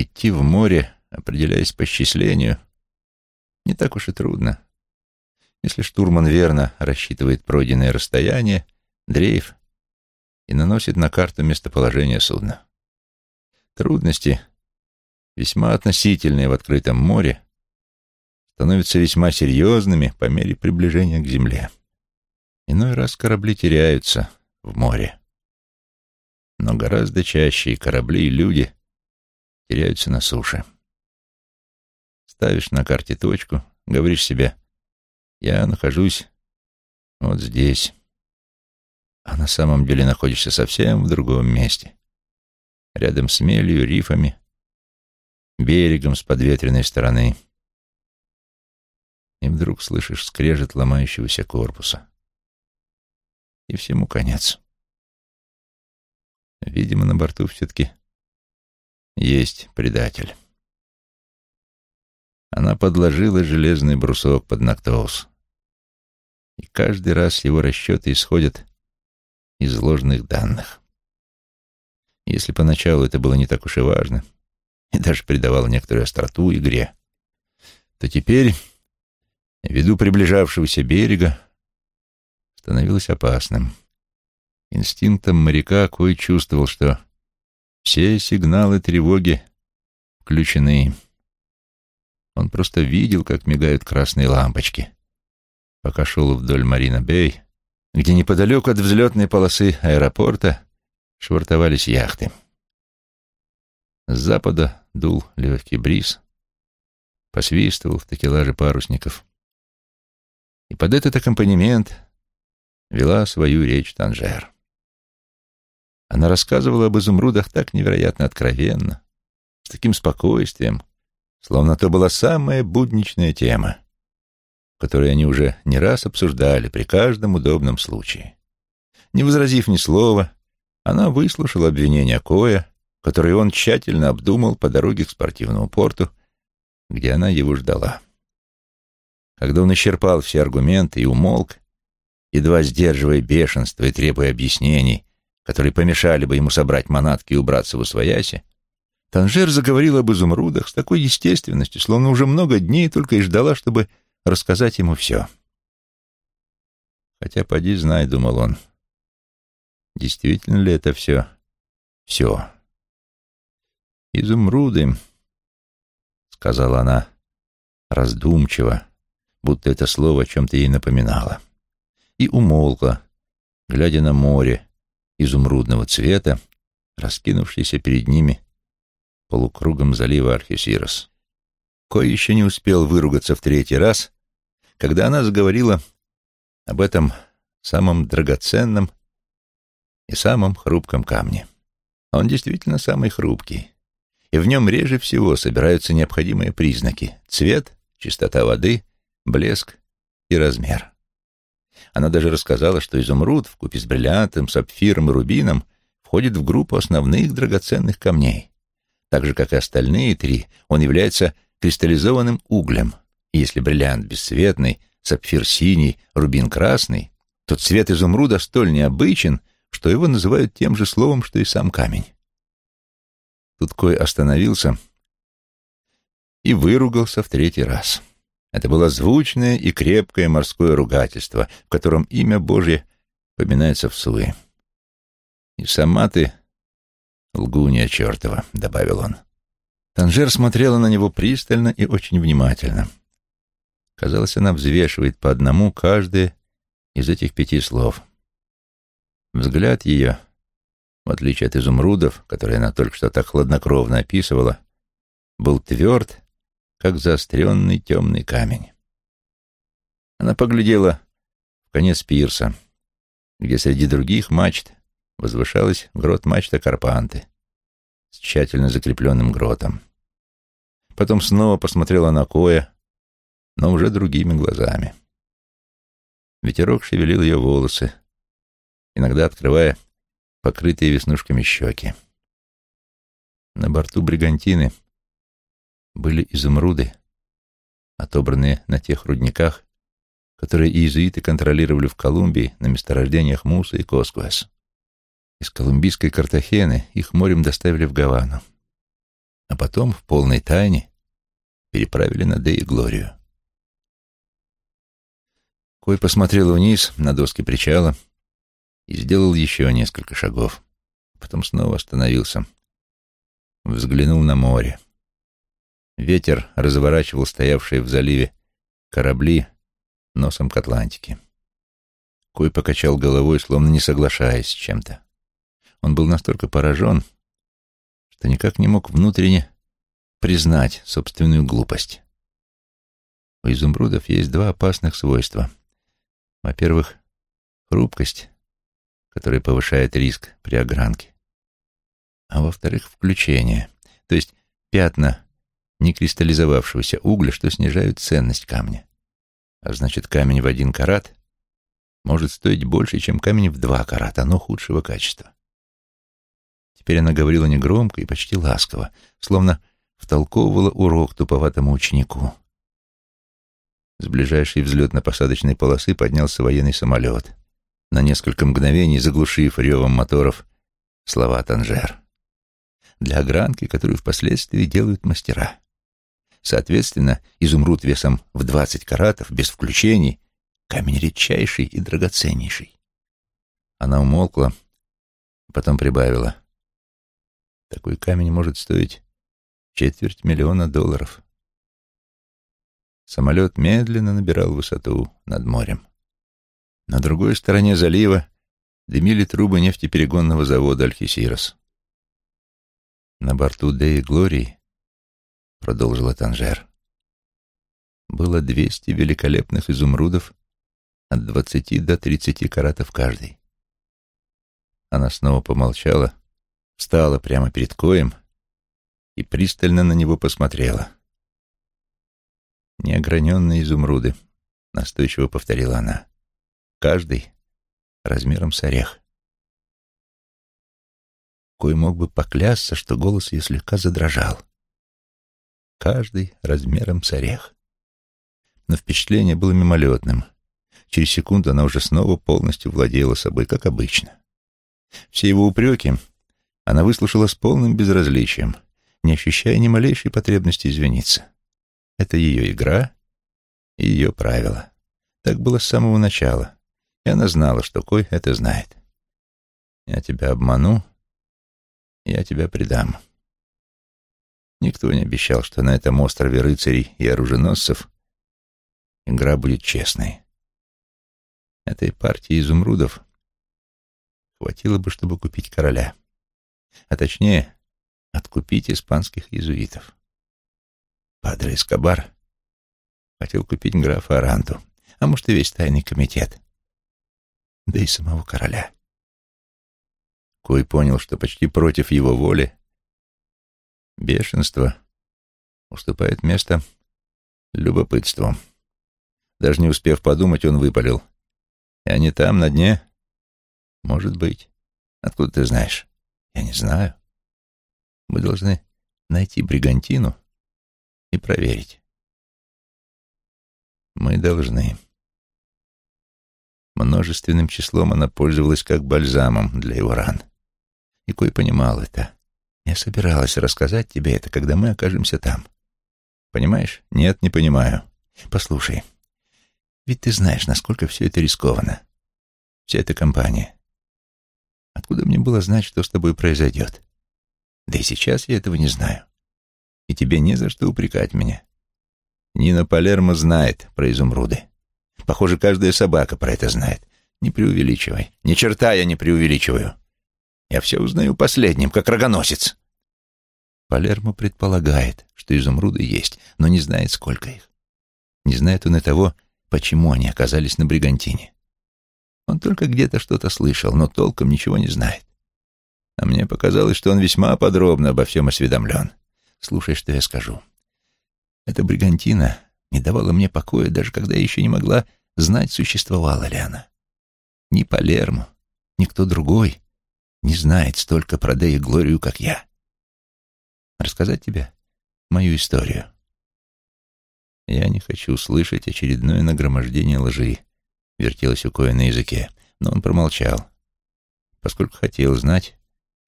Идти в море, определяясь по счислению, не так уж и трудно, Если штурман верно рассчитывает пройденное расстояние, дрейф и наносит на карту местоположение судна. Трудности, весьма относительные в открытом море, становятся весьма серьезными по мере приближения к земле. Иной раз корабли теряются в море. Но гораздо чаще и корабли, и люди теряются на суше. Ставишь на карте точку, говоришь себе, я нахожусь вот здесь, а на самом деле находишься совсем в другом месте, рядом с мелью, рифами, берегом с подветренной стороны. И вдруг слышишь скрежет ломающегося корпуса. И всему конец. Видимо, на борту все-таки есть предатель. Она подложила железный брусок под Нактоус. И каждый раз его расчеты исходят из ложных данных. Если поначалу это было не так уж и важно, и даже придавало некоторую остроту игре, то теперь, ввиду приближавшегося берега, становилось опасным. Инстинктом моряка Кой чувствовал, что все сигналы тревоги включены. Он просто видел, как мигают красные лампочки, пока шел вдоль Марина-Бэй, где неподалеку от взлетной полосы аэропорта швартовались яхты. С запада дул легкий бриз, посвистывал в такелаже парусников. И под этот аккомпанемент вела свою речь Танжер. Она рассказывала об изумрудах так невероятно откровенно, с таким спокойствием, словно то была самая будничная тема, которую они уже не раз обсуждали при каждом удобном случае. Не возразив ни слова, она выслушала обвинения Коя, которые он тщательно обдумал по дороге к спортивному порту, где она его ждала. Когда он исчерпал все аргументы и умолк, едва сдерживая бешенство и требуя объяснений, которые помешали бы ему собрать манатки и убраться в усвояси, Танжер заговорила об изумрудах с такой естественностью, словно уже много дней только и ждала, чтобы рассказать ему все. Хотя, поди знай, думал он, действительно ли это все? Все. Изумруды, сказала она раздумчиво, будто это слово о чем-то ей напоминало, и умолкла, глядя на море изумрудного цвета, раскинувшееся перед ними полукругом залива Архисирос. Кой еще не успел выругаться в третий раз, когда она заговорила об этом самом драгоценном и самом хрупком камне. Он действительно самый хрупкий, и в нем реже всего собираются необходимые признаки — цвет, чистота воды, блеск и размер. Она даже рассказала, что изумруд вкупе с бриллиантом, сапфиром и рубином входит в группу основных драгоценных камней, так же, как и остальные три, он является кристаллизованным углем. И если бриллиант бесцветный, сапфир синий, рубин красный, то цвет изумруда столь необычен, что его называют тем же словом, что и сам камень. Тут Кой остановился и выругался в третий раз. Это было звучное и крепкое морское ругательство, в котором имя Божье поминается в суе. И сама ты «Лгунья чертова», — добавил он. Танжер смотрела на него пристально и очень внимательно. Казалось, она взвешивает по одному каждое из этих пяти слов. Взгляд ее, в отличие от изумрудов, которые она только что так хладнокровно описывала, был тверд, как заостренный темный камень. Она поглядела в конец пирса, где среди других мачт возвышалась грот-мачта Карпанты с тщательно закрепленным гротом. Потом снова посмотрела на Коя, но уже другими глазами. Ветерок шевелил ее волосы, иногда открывая покрытые веснушками щеки. На борту бригантины были изумруды, отобранные на тех рудниках, которые иезуиты контролировали в Колумбии на месторождениях Муса и Коскуэс. Из колумбийской Картахены их морем доставили в Гавану, а потом в полной тайне переправили на Деи Глорию. Кой посмотрел вниз на доски причала и сделал еще несколько шагов. Потом снова остановился. Взглянул на море. Ветер разворачивал стоявшие в заливе корабли носом к Атлантике. Кой покачал головой, словно не соглашаясь с чем-то. Он был настолько поражен, что никак не мог внутренне признать собственную глупость. У изумрудов есть два опасных свойства. Во-первых, хрупкость, которая повышает риск при огранке. А во-вторых, включение, то есть пятна не кристаллизовавшегося угля, что снижают ценность камня. А значит, камень в один карат может стоить больше, чем камень в два карата, но худшего качества. Теперь она говорила негромко и почти ласково, словно втолковывала урок туповатому ученику. С ближайшей взлетно-посадочной полосы поднялся военный самолет, на несколько мгновений заглушив ревом моторов слова Танжер. Для огранки, которую впоследствии делают мастера. Соответственно, изумруд весом в двадцать каратов, без включений, камень редчайший и драгоценнейший. Она умолкла, потом прибавила. Такой камень может стоить четверть миллиона долларов. Самолет медленно набирал высоту над морем. На другой стороне залива дымили трубы нефтеперегонного завода «Альхисирос». На борту Деи Глории, продолжила Танжер, было двести великолепных изумрудов от двадцати до тридцати каратов каждый. Она снова помолчала, встала прямо перед Коем и пристально на него посмотрела. «Неограненные изумруды», — настойчиво повторила она. «Каждый размером с орех». Кой мог бы поклясться, что голос ее слегка задрожал. Каждый размером с орех. Но впечатление было мимолетным. Через секунду она уже снова полностью владела собой, как обычно. Все его упреки она выслушала с полным безразличием, не ощущая ни малейшей потребности извиниться. Это ее игра и ее правила. Так было с самого начала, и она знала, что Кой это знает. «Я тебя обману, я тебя предам». Никто не обещал, что на этом острове рыцарей и оруженосцев игра будет честной. Этой партии изумрудов хватило бы, чтобы купить короля. А точнее, откупить испанских иезуитов. Падре Эскобар хотел купить графа Аранту, а может и весь тайный комитет, да и самого короля. Кой понял, что почти против его воли бешенство уступает место любопытству. Даже не успев подумать, он выпалил. «И они там, на дне?» «Может быть. Откуда ты знаешь?» «Я не знаю. Мы должны найти бригантину и проверить. Мы должны. Множественным числом она пользовалась как бальзамом для его ран. И Кой понимал это. Я собиралась рассказать тебе это, когда мы окажемся там. Понимаешь? Нет, не понимаю. Послушай, ведь ты знаешь, насколько все это рискованно. Вся эта компания. Откуда мне было знать, что с тобой произойдет? Да и сейчас я этого не знаю и тебе не за что упрекать меня. Нина Палермо знает про изумруды. Похоже, каждая собака про это знает. Не преувеличивай. Ни черта я не преувеличиваю. Я все узнаю последним, как рогоносец. Палермо предполагает, что изумруды есть, но не знает, сколько их. Не знает он и того, почему они оказались на Бригантине. Он только где-то что-то слышал, но толком ничего не знает. А мне показалось, что он весьма подробно обо всем осведомлен. Слушай, что я скажу. Эта бригантина не давала мне покоя, даже когда я еще не могла знать, существовала ли она. Ни Палермо, ни кто другой не знает столько про Дэй и Глорию, как я. Рассказать тебе мою историю. Я не хочу слышать очередное нагромождение лжи, вертелось у Коя на языке, но он промолчал, поскольку хотел знать,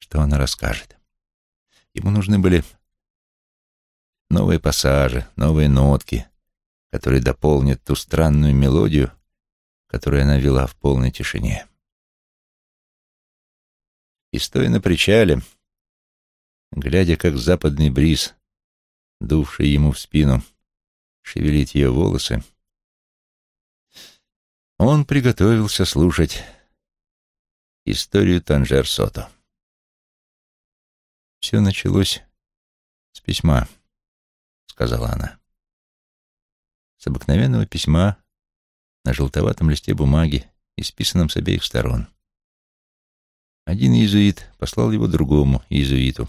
что она расскажет. Ему нужны были новые пассажи, новые нотки, которые дополнят ту странную мелодию, который она вела в полной тишине. И стоя на причале, глядя, как западный бриз, дувший ему в спину, шевелит ее волосы, он приготовился слушать историю Танжер-Сото. «Все началось с письма», — сказала она. С обыкновенного письма на желтоватом листе бумаги, исписанном с обеих сторон. Один иезуит послал его другому иезуиту,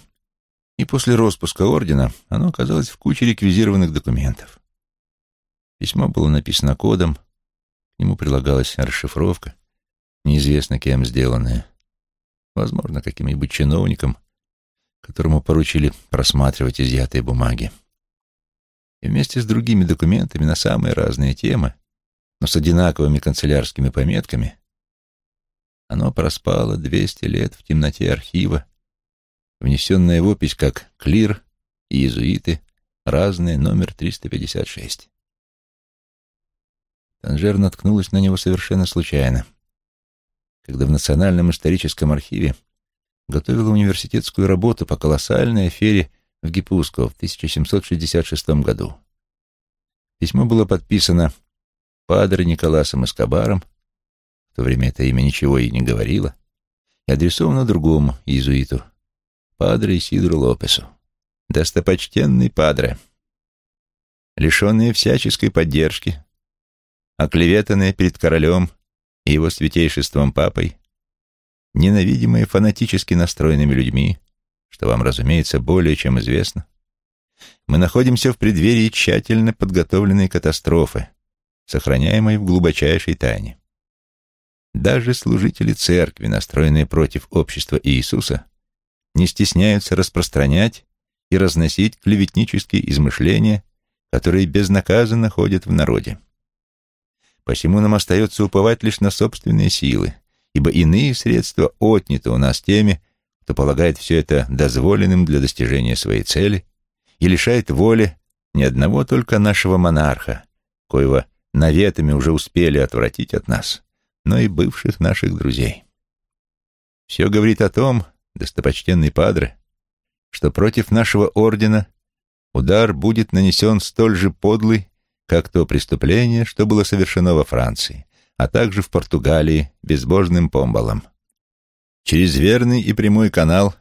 и после распуска ордена оно оказалось в куче реквизированных документов. Письмо было написано кодом, к нему прилагалась расшифровка, неизвестно кем сделанная, возможно, каким-нибудь чиновником, которому поручили просматривать изъятые бумаги. И вместе с другими документами на самые разные темы, но с одинаковыми канцелярскими пометками, оно проспало 200 лет в темноте архива, внесенное в опись как «Клир» и «Иезуиты», разные, номер 356. Танжер наткнулась на него совершенно случайно, когда в Национальном историческом архиве готовила университетскую работу по колоссальной афере в Гипуско в 1766 году. Письмо было подписано Падре Николасом Эскобаром, в то время это имя ничего и не говорило, и адресовано другому иезуиту, Падре Исидру Лопесу. «Достопочтенный Падре, лишенные всяческой поддержки, оклеветанные перед королем и его святейшеством папой, ненавидимые фанатически настроенными людьми, что вам, разумеется, более чем известно, мы находимся в преддверии тщательно подготовленной катастрофы, сохраняемой в глубочайшей тайне. Даже служители церкви, настроенные против общества Иисуса, не стесняются распространять и разносить клеветнические измышления, которые безнаказанно ходят в народе. Посему нам остается уповать лишь на собственные силы, ибо иные средства отняты у нас теми, кто полагает все это дозволенным для достижения своей цели и лишает воли ни одного только нашего монарха, коего наветами уже успели отвратить от нас, но и бывших наших друзей. Все говорит о том, достопочтенный падре, что против нашего ордена удар будет нанесен столь же подлый, как то преступление, что было совершено во Франции, а также в Португалии безбожным помбалом. Через верный и прямой канал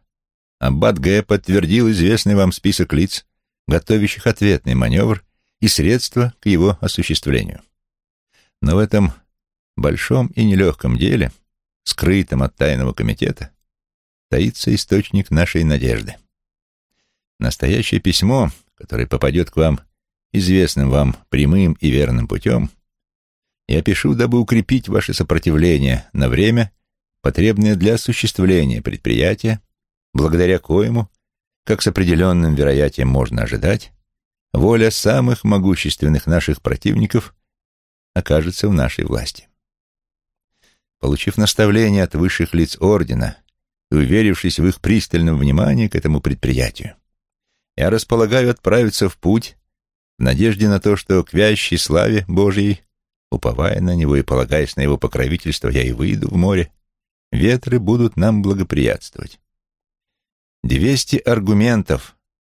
Аббат Г. подтвердил известный вам список лиц, готовящих ответный маневр и средства к его осуществлению. Но в этом большом и нелегком деле, скрытом от тайного комитета, таится источник нашей надежды. Настоящее письмо, которое попадет к вам известным вам прямым и верным путем, я пишу, дабы укрепить ваше сопротивление на время, потребное для осуществления предприятия, благодаря коему, как с определенным вероятием можно ожидать, воля самых могущественных наших противников окажется в нашей власти. Получив наставление от высших лиц Ордена и уверившись в их пристальном внимании к этому предприятию, я располагаю отправиться в путь в надежде на то, что к вящей славе Божьей, уповая на него и полагаясь на его покровительство, я и выйду в море, ветры будут нам благоприятствовать. Двести аргументов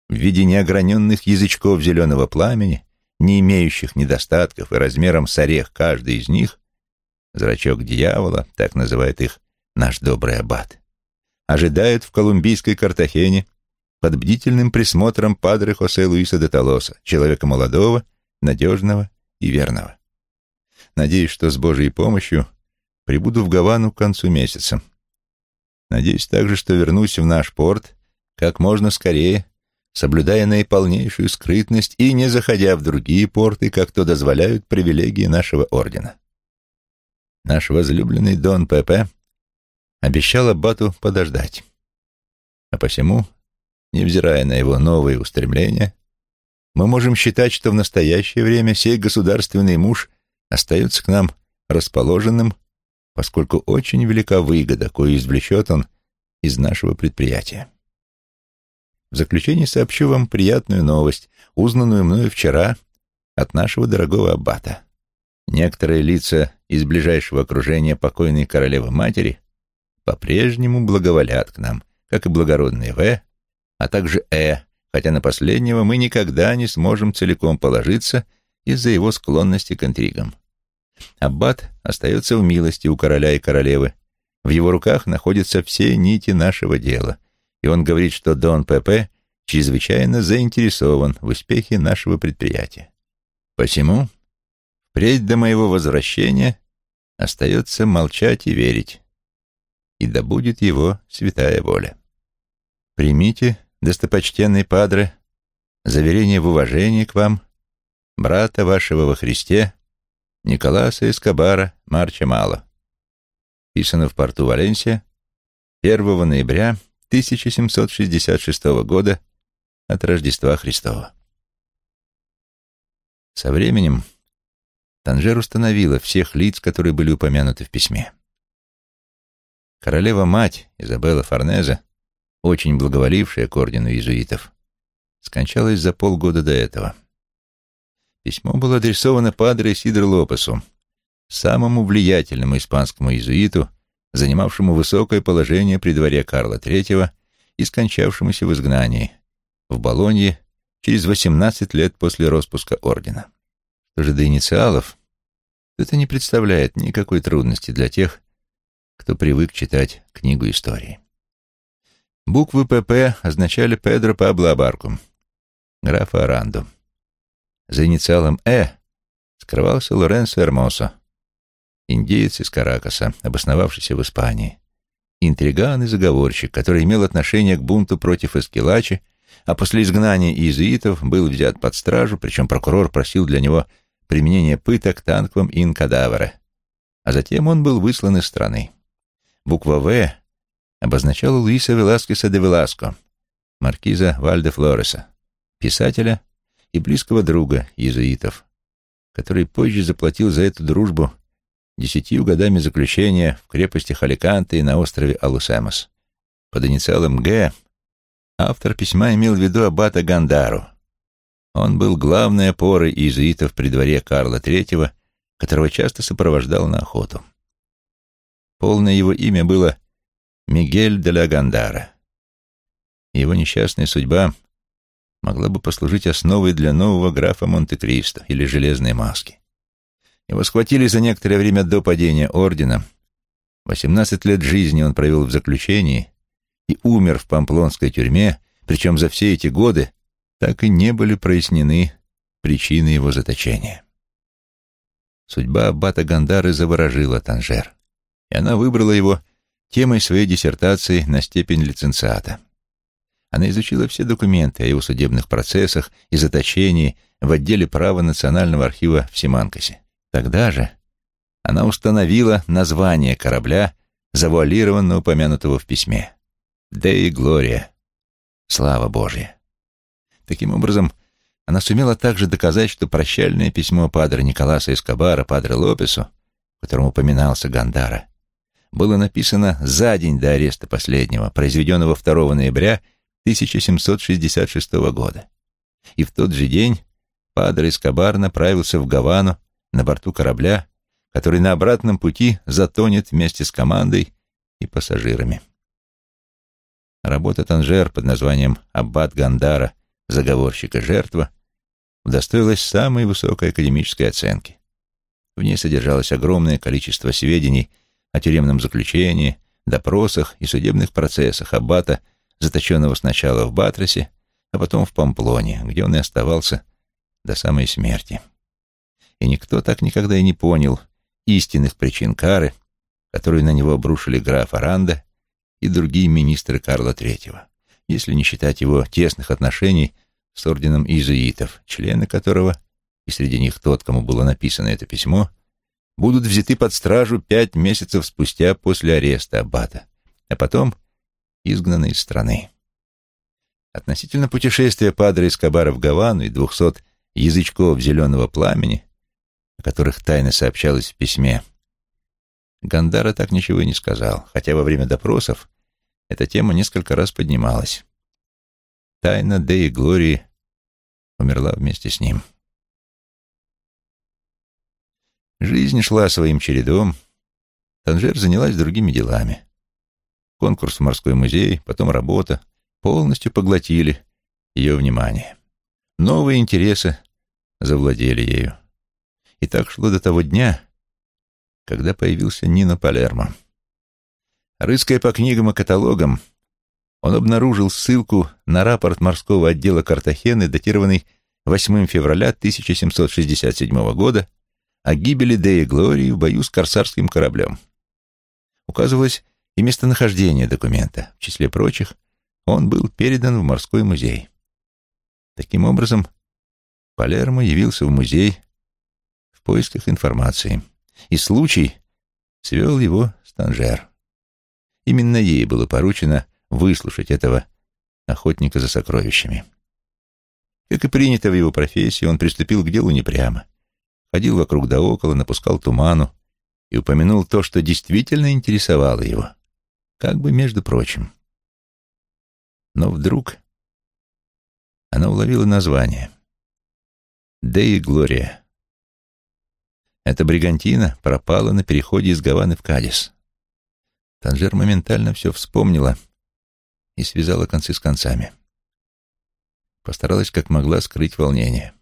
в виде неограненных язычков зеленого пламени, не имеющих недостатков и размером с орех каждый из них, зрачок дьявола, так называет их наш добрый аббат, ожидают в колумбийской Картахене под бдительным присмотром падре Хосе Луиса де Толоса, человека молодого, надежного и верного. Надеюсь, что с Божьей помощью прибуду в Гавану к концу месяца. Надеюсь также, что вернусь в наш порт как можно скорее, соблюдая наиполнейшую скрытность и не заходя в другие порты, как то дозволяют привилегии нашего ордена. Наш возлюбленный Дон П.П. обещал Аббату подождать. А посему невзирая на его новые устремления, мы можем считать, что в настоящее время сей государственный муж остается к нам расположенным, поскольку очень велика выгода, кою извлечет он из нашего предприятия. В заключение сообщу вам приятную новость, узнанную мною вчера от нашего дорогого аббата. Некоторые лица из ближайшего окружения покойной королевы-матери по-прежнему благоволят к нам, как и благородный В, а также Э, хотя на последнего мы никогда не сможем целиком положиться из-за его склонности к интригам. Аббат остается в милости у короля и королевы. В его руках находятся все нити нашего дела, и он говорит, что Дон П.П. чрезвычайно заинтересован в успехе нашего предприятия. Посему, впредь до моего возвращения, остается молчать и верить, и да будет его святая воля. Примите, достопочтенный падре, заверение в уважении к вам, брата вашего во Христе, Николаса Эскобара Марча Мало. Писано в порту Валенсия 1 ноября 1766 года от Рождества Христова. Со временем Танжер установила всех лиц, которые были упомянуты в письме. Королева-мать Изабелла Форнезе, очень благоволившая к ордену иезуитов, скончалась за полгода до этого. Письмо было адресовано падре Сидро Лопесу, самому влиятельному испанскому иезуиту, занимавшему высокое положение при дворе Карла III и скончавшемуся в изгнании, в Болонье через 18 лет после распуска ордена. Что до инициалов, то это не представляет никакой трудности для тех, кто привык читать книгу истории. Буквы ПП означали Педро Пабло Абарку, графа Аранду. За инициалом «Э» скрывался Лоренцо Эрмосо, индеец из Каракаса, обосновавшийся в Испании, интриган и заговорщик, который имел отношение к бунту против Эскилачи, а после изгнания иезуитов был взят под стражу, причем прокурор просил для него применения пыток танквом инкадавра, а затем он был выслан из страны. Буква «В» обозначала Луиса Веласкеса де Веласко, маркиза Вальде Флореса, писателя и близкого друга иезуитов, который позже заплатил за эту дружбу десятью годами заключения в крепости Халиканте и на острове Алусемос. Под инициалом «Г» автор письма имел в виду аббата Гандару. Он был главной опорой иезуитов при дворе Карла III, которого часто сопровождал на охоту. Полное его имя было Мигель де ла Гандара. Его несчастная судьба могла бы послужить основой для нового графа Монте-Кристо или Железной маски. Его схватили за некоторое время до падения ордена. 18 лет жизни он провел в заключении и умер в памплонской тюрьме, причем за все эти годы так и не были прояснены причины его заточения. Судьба аббата Гандары заворожила Танжер и она выбрала его темой своей диссертации на степень лиценциата. Она изучила все документы о его судебных процессах и заточении в отделе права Национального архива в Симанкосе. Тогда же она установила название корабля, завуалированно упомянутого в письме. «Деи Глория» — «Слава Божья». Таким образом, она сумела также доказать, что прощальное письмо падре Николаса Эскобара падре Лопесу, в котором упоминался Гандара, было написано за день до ареста последнего, произведенного 2 ноября 1766 года. И в тот же день Падре Эскобар направился в Гавану на борту корабля, который на обратном пути затонет вместе с командой и пассажирами. Работа Танжер под названием «Аббат Гандара. Заговорщик и жертва» удостоилась самой высокой академической оценки. В ней содержалось огромное количество сведений о тюремном заключении, допросах и судебных процессах аббата, заточенного сначала в Батросе, а потом в Памплоне, где он и оставался до самой смерти. И никто так никогда и не понял истинных причин кары, которую на него обрушили граф Аранда и другие министры Карла III, если не считать его тесных отношений с орденом иезуитов, члены которого, и среди них тот, кому было написано это письмо, будут взяты под стражу пять месяцев спустя после ареста аббата, а потом изгнаны из страны. Относительно путешествия Падре Эскобара в Гавану и двухсот язычков зеленого пламени, о которых тайно сообщалось в письме, Гандара так ничего и не сказал, хотя во время допросов эта тема несколько раз поднималась. Тайна Деи Глории умерла вместе с ним. Жизнь шла своим чередом. Танжер занялась другими делами. Конкурс в морской музей, потом работа полностью поглотили ее внимание. Новые интересы завладели ею. И так шло до того дня, когда появился Нино Палермо. Рыская по книгам и каталогам, он обнаружил ссылку на рапорт морского отдела Картахены, датированный 8 февраля 1767 года, о гибели Деи Глории в бою с корсарским кораблем. Указывалось и местонахождение документа. В числе прочих, он был передан в морской музей. Таким образом, Палермо явился в музей в поисках информации, и случай свел его с Танжер. Именно ей было поручено выслушать этого охотника за сокровищами. Как и принято в его профессии, он приступил к делу не прямо. Ходил вокруг да около, напускал туману и упомянул то, что действительно интересовало его, как бы между прочим. Но вдруг она уловила название. «Деи Глория». Эта бригантина пропала на переходе из Гаваны в Кадис. Танжер моментально все вспомнила и связала концы с концами. Постаралась как могла скрыть волнение.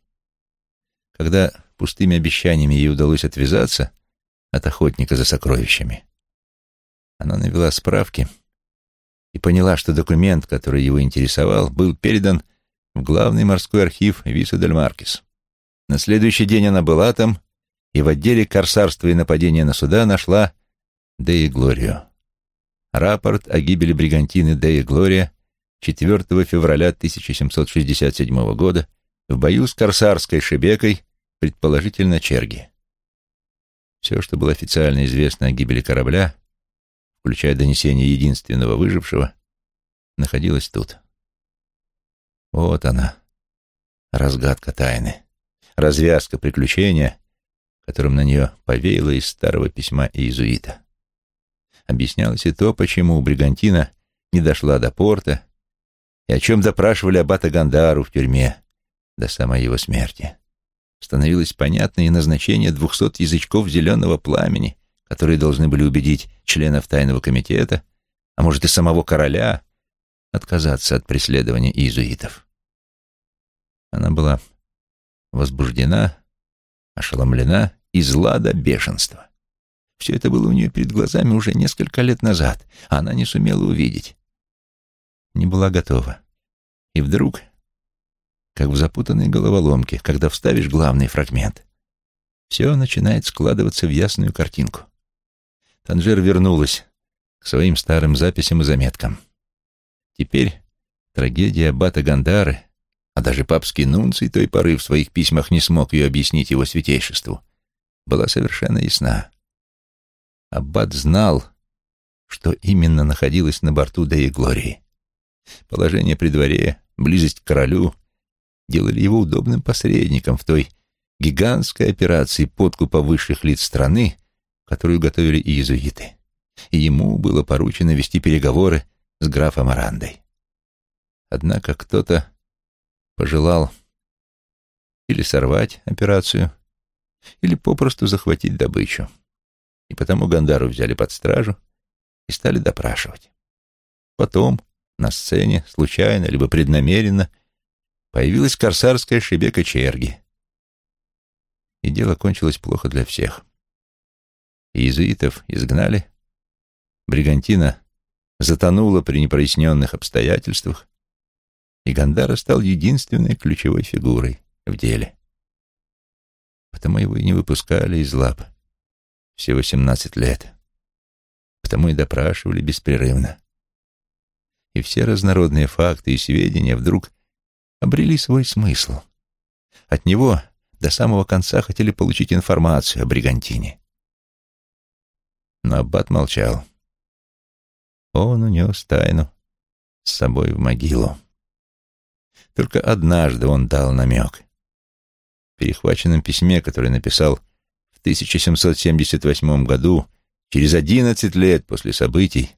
Когда пустыми обещаниями ей удалось отвязаться от охотника за сокровищами, она навела справки и поняла, что документ, который его интересовал, был передан в главный морской архив Виса дель Маркис. На следующий день она была там и в отделе корсарства и нападения на суда нашла Деи Глорию. Рапорт о гибели бригантины Дея Глория 4 февраля 1767 года в бою с корсарской шебекой, предположительно Черги. Все, что было официально известно о гибели корабля, включая донесение единственного выжившего, находилось тут. Вот она, разгадка тайны, развязка приключения, которым на нее повеяло из старого письма иезуита. Объяснялось и то, почему Бригантина не дошла до порта, и о чем допрашивали аббата Гандару в тюрьме до самой его смерти. Становилось понятно и назначение двухсот язычков зеленого пламени, которые должны были убедить членов тайного комитета, а может и самого короля, отказаться от преследования иезуитов. Она была возбуждена, ошеломлена и зла до бешенства. Все это было у нее перед глазами уже несколько лет назад, а она не сумела увидеть. Не была готова. И вдруг, как в запутанной головоломке, когда вставишь главный фрагмент, все начинает складываться в ясную картинку. Танжер вернулась к своим старым записям и заметкам. Теперь трагедия Бата Гандары, а даже папский нунций той поры в своих письмах не смог ее объяснить его святейшеству, была совершенно ясна. Аббат знал, что именно находилось на борту Деи Глории. Положение при дворе, близость к королю делали его удобным посредником в той гигантской операции подкупа высших лиц страны, которую готовили и иезуиты. И ему было поручено вести переговоры с графом Арандой. Однако кто-то пожелал или сорвать операцию, или попросту захватить добычу и потому Гандару взяли под стражу и стали допрашивать. Потом на сцене, случайно либо преднамеренно, появилась корсарская шебека Черги. И дело кончилось плохо для всех. Иезуитов изгнали, Бригантина затонула при непроясненных обстоятельствах, и Гандара стал единственной ключевой фигурой в деле. Потому его и не выпускали из лап всего семнадцать лет. Потому и допрашивали беспрерывно. И все разнородные факты и сведения вдруг обрели свой смысл. От него до самого конца хотели получить информацию о Бригантине. Но Аббат молчал. Он унес тайну с собой в могилу. Только однажды он дал намек. В перехваченном письме, которое написал в 1778 году, через 11 лет после событий,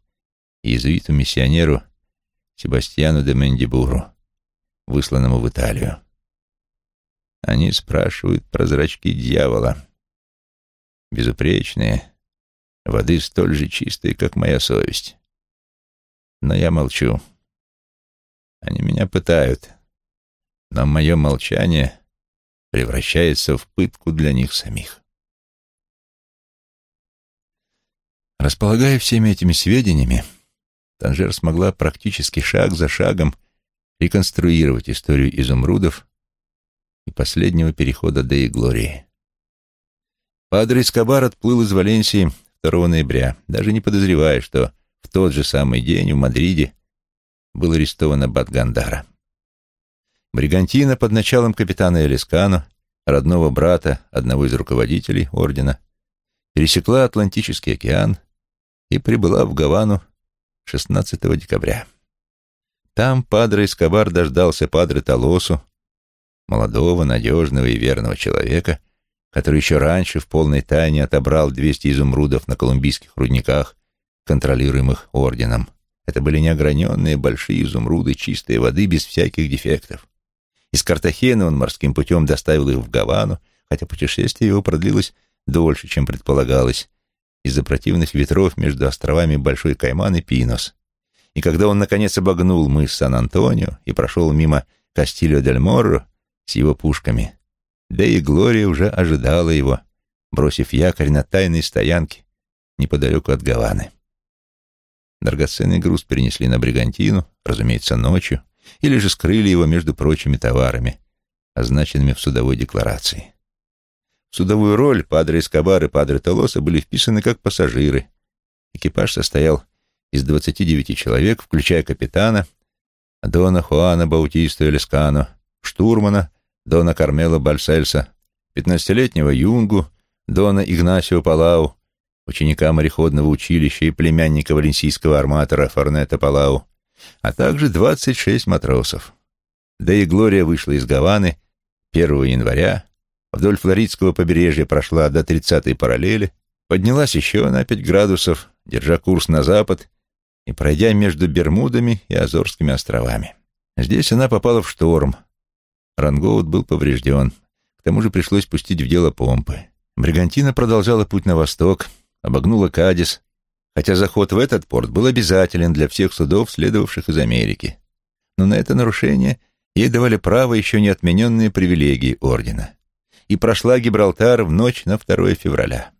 иезуиту-миссионеру Себастьяну де Мендибуру, высланному в Италию. Они спрашивают про зрачки дьявола. безупречные, воды столь же чистые, как моя совесть. Но я молчу. Они меня пытают, но мое молчание превращается в пытку для них самих. Располагая всеми этими сведениями, Танжер смогла практически шаг за шагом реконструировать историю изумрудов и последнего перехода до Иглории. Падре Эскобар отплыл из Валенсии 2 ноября, даже не подозревая, что в тот же самый день в Мадриде был арестован Аббат Гандара. Бригантина под началом капитана Элискано, родного брата одного из руководителей ордена, пересекла Атлантический океан и прибыла в Гавану 16 декабря. Там Падре Эскобар дождался Падре Толосу, молодого, надежного и верного человека, который еще раньше в полной тайне отобрал 200 изумрудов на колумбийских рудниках, контролируемых орденом. Это были неограненные большие изумруды чистой воды без всяких дефектов. Из Картахена он морским путем доставил их в Гавану, хотя путешествие его продлилось дольше, чем предполагалось, из-за противных ветров между островами Большой Кайман и Пинос. И когда он, наконец, обогнул мыс Сан-Антонио и прошел мимо Кастильо-дель-Морро с его пушками, да и Глория уже ожидала его, бросив якорь на тайной стоянке неподалеку от Гаваны. Драгоценный груз перенесли на Бригантину, разумеется, ночью, или же скрыли его между прочими товарами, означенными в судовой декларации. Судовую роль Падре Эскобар и Падре Толоса были вписаны как пассажиры. Экипаж состоял из 29 человек, включая капитана, Дона Хуана Баутиста Элискано, штурмана, Дона Кармела Бальсельса, 15-летнего Юнгу, Дона Игнасио Палау, ученика мореходного училища и племянника валенсийского арматора Форнета Палау, а также 26 матросов. Да и Глория вышла из Гаваны 1 января, вдоль флоридского побережья прошла до 30-й параллели, поднялась еще на 5 градусов, держа курс на запад и пройдя между Бермудами и Азорскими островами. Здесь она попала в шторм. Рангоут был поврежден. К тому же пришлось пустить в дело помпы. Бригантина продолжала путь на восток, обогнула Кадис, хотя заход в этот порт был обязателен для всех судов, следовавших из Америки. Но на это нарушение ей давали право еще не отмененные привилегии ордена. И прошла Гибралтар в ночь на 2 февраля.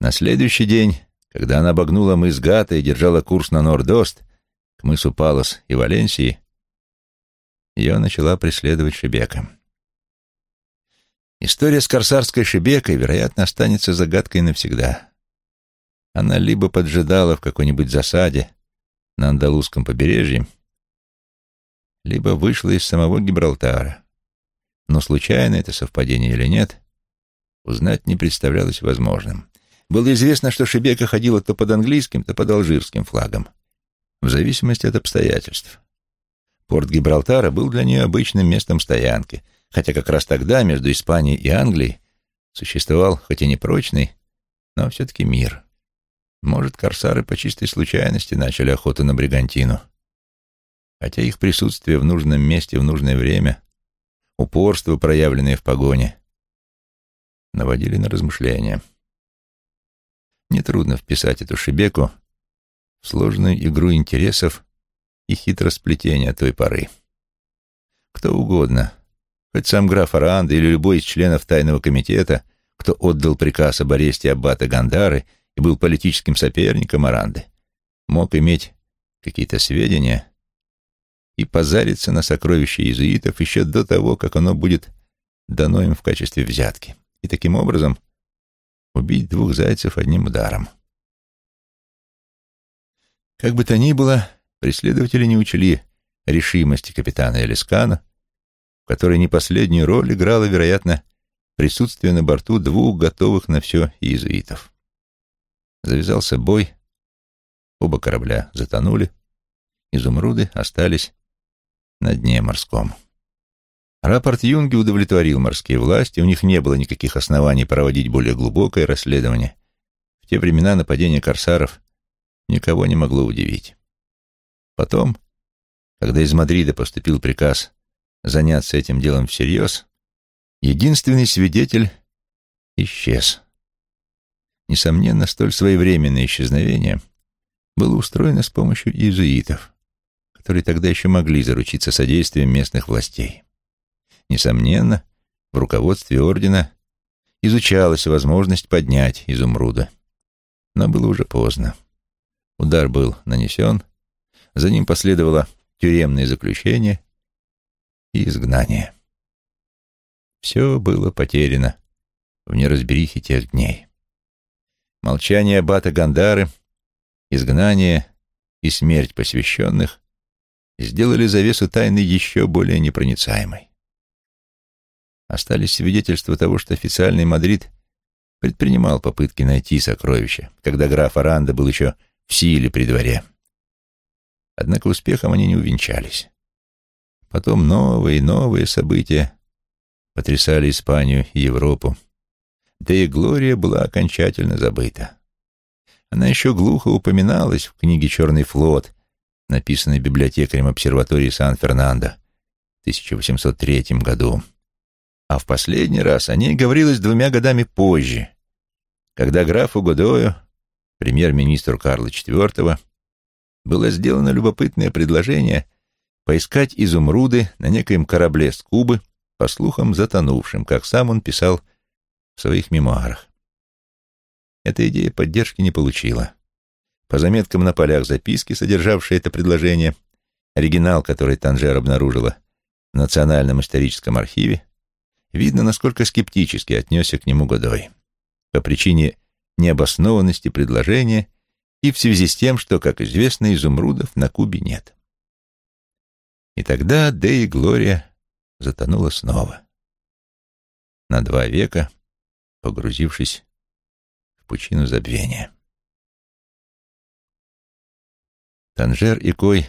На следующий день, когда она обогнула мыс Гата и держала курс на Норд-Ост, к мысу Палос и Валенсии, ее начала преследовать Шебека. История с корсарской Шебекой, вероятно, останется загадкой навсегда. Она либо поджидала в какой-нибудь засаде на Андалузском побережье, либо вышла из самого Гибралтара. Но случайно это совпадение или нет, узнать не представлялось возможным. Было известно, что Шебека ходила то под английским, то под алжирским флагом, в зависимости от обстоятельств. Порт Гибралтара был для нее обычным местом стоянки, хотя как раз тогда между Испанией и Англией существовал, хоть и непрочный, но все-таки мир. Может, корсары по чистой случайности начали охоту на бригантину. Хотя их присутствие в нужном месте в нужное время, упорство, проявленное в погоне, наводили на размышления. Нетрудно вписать эту шибеку в сложную игру интересов и хитросплетения той поры. Кто угодно, хоть сам граф Аранда или любой из членов тайного комитета, кто отдал приказ об аресте аббата Гандары — и был политическим соперником Аранды, мог иметь какие-то сведения и позариться на сокровища иезуитов еще до того, как оно будет дано им в качестве взятки, и таким образом убить двух зайцев одним ударом. Как бы то ни было, преследователи не учли решимости капитана Элискана, в которой не последнюю роль играло, вероятно, присутствие на борту двух готовых на все иезуитов. Завязался бой, оба корабля затонули, изумруды остались на дне морском. Рапорт Юнги удовлетворил морские власти, у них не было никаких оснований проводить более глубокое расследование. В те времена нападение корсаров никого не могло удивить. Потом, когда из Мадрида поступил приказ заняться этим делом всерьез, единственный свидетель исчез. Несомненно, столь своевременное исчезновение было устроено с помощью иезуитов, которые тогда еще могли заручиться содействием местных властей. Несомненно, в руководстве ордена изучалась возможность поднять изумруда. Но было уже поздно. Удар был нанесен, за ним последовало тюремное заключение и изгнание. Все было потеряно в неразберихе тех дней. Молчание аббата Гандары, изгнание и смерть посвященных сделали завесу тайны еще более непроницаемой. Остались свидетельства того, что официальный Мадрид предпринимал попытки найти сокровища, когда граф Аранда был еще в силе при дворе. Однако успехом они не увенчались. Потом новые и новые события потрясали Испанию и Европу. Да и Глория была окончательно забыта. Она еще глухо упоминалась в книге «Черный флот», написанной библиотекарем обсерватории Сан-Фернандо в 1803 году. А в последний раз о ней говорилось двумя годами позже, когда графу Годою, премьер-министру Карла IV, было сделано любопытное предложение поискать изумруды на некоем корабле с Кубы, по слухам затонувшим, как сам он писал в своих мемуарах. Эта идея поддержки не получила. По заметкам на полях записки, содержавшей это предложение, оригинал, который Танжер обнаружила в Национальном историческом архиве, видно, насколько скептически отнесся к нему Годой. По причине необоснованности предложения и в связи с тем, что, как известно, изумрудов на Кубе нет. И тогда Де и Глория затонула снова. На два века погрузившись в пучину забвения. Танжер и Кой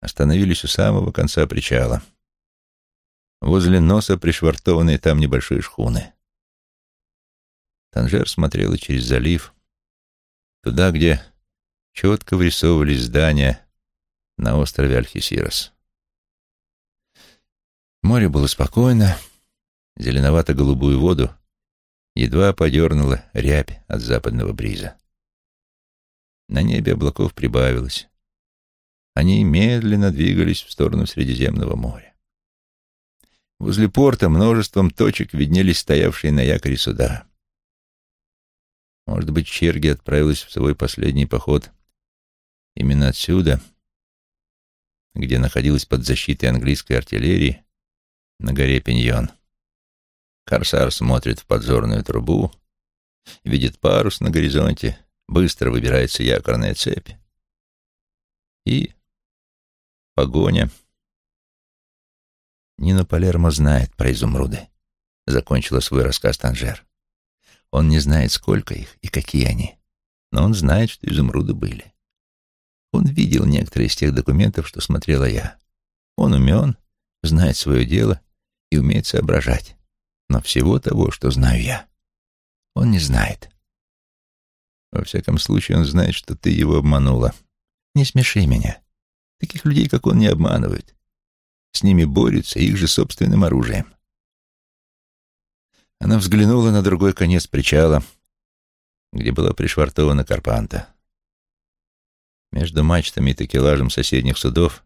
остановились у самого конца причала, возле носа пришвартованной там небольшой шхуны. Танжер смотрела через залив, туда, где четко вырисовывались здания на острове Альхисирос. Море было спокойно, зеленовато-голубую воду едва подернула рябь от западного бриза. На небе облаков прибавилось. Они медленно двигались в сторону Средиземного моря. Возле порта множеством точек виднелись стоявшие на якоре суда. Может быть, Черги отправилась в свой последний поход именно отсюда, где находилась под защитой английской артиллерии, на горе Пиньон. Корсар смотрит в подзорную трубу, видит парус на горизонте, быстро выбирается якорная цепь. И погоня. Нина Палермо знает про изумруды, закончила свой рассказ Танжер. Он не знает, сколько их и какие они, но он знает, что изумруды были. Он видел некоторые из тех документов, что смотрела я. Он умен, знает свое дело и умеет соображать. Но всего того, что знаю я, он не знает. Во всяком случае, он знает, что ты его обманула. Не смеши меня. Таких людей, как он, не обманывают. С ними борются их же собственным оружием. Она взглянула на другой конец причала, где была пришвартована Карпанта. Между мачтами и такелажем соседних судов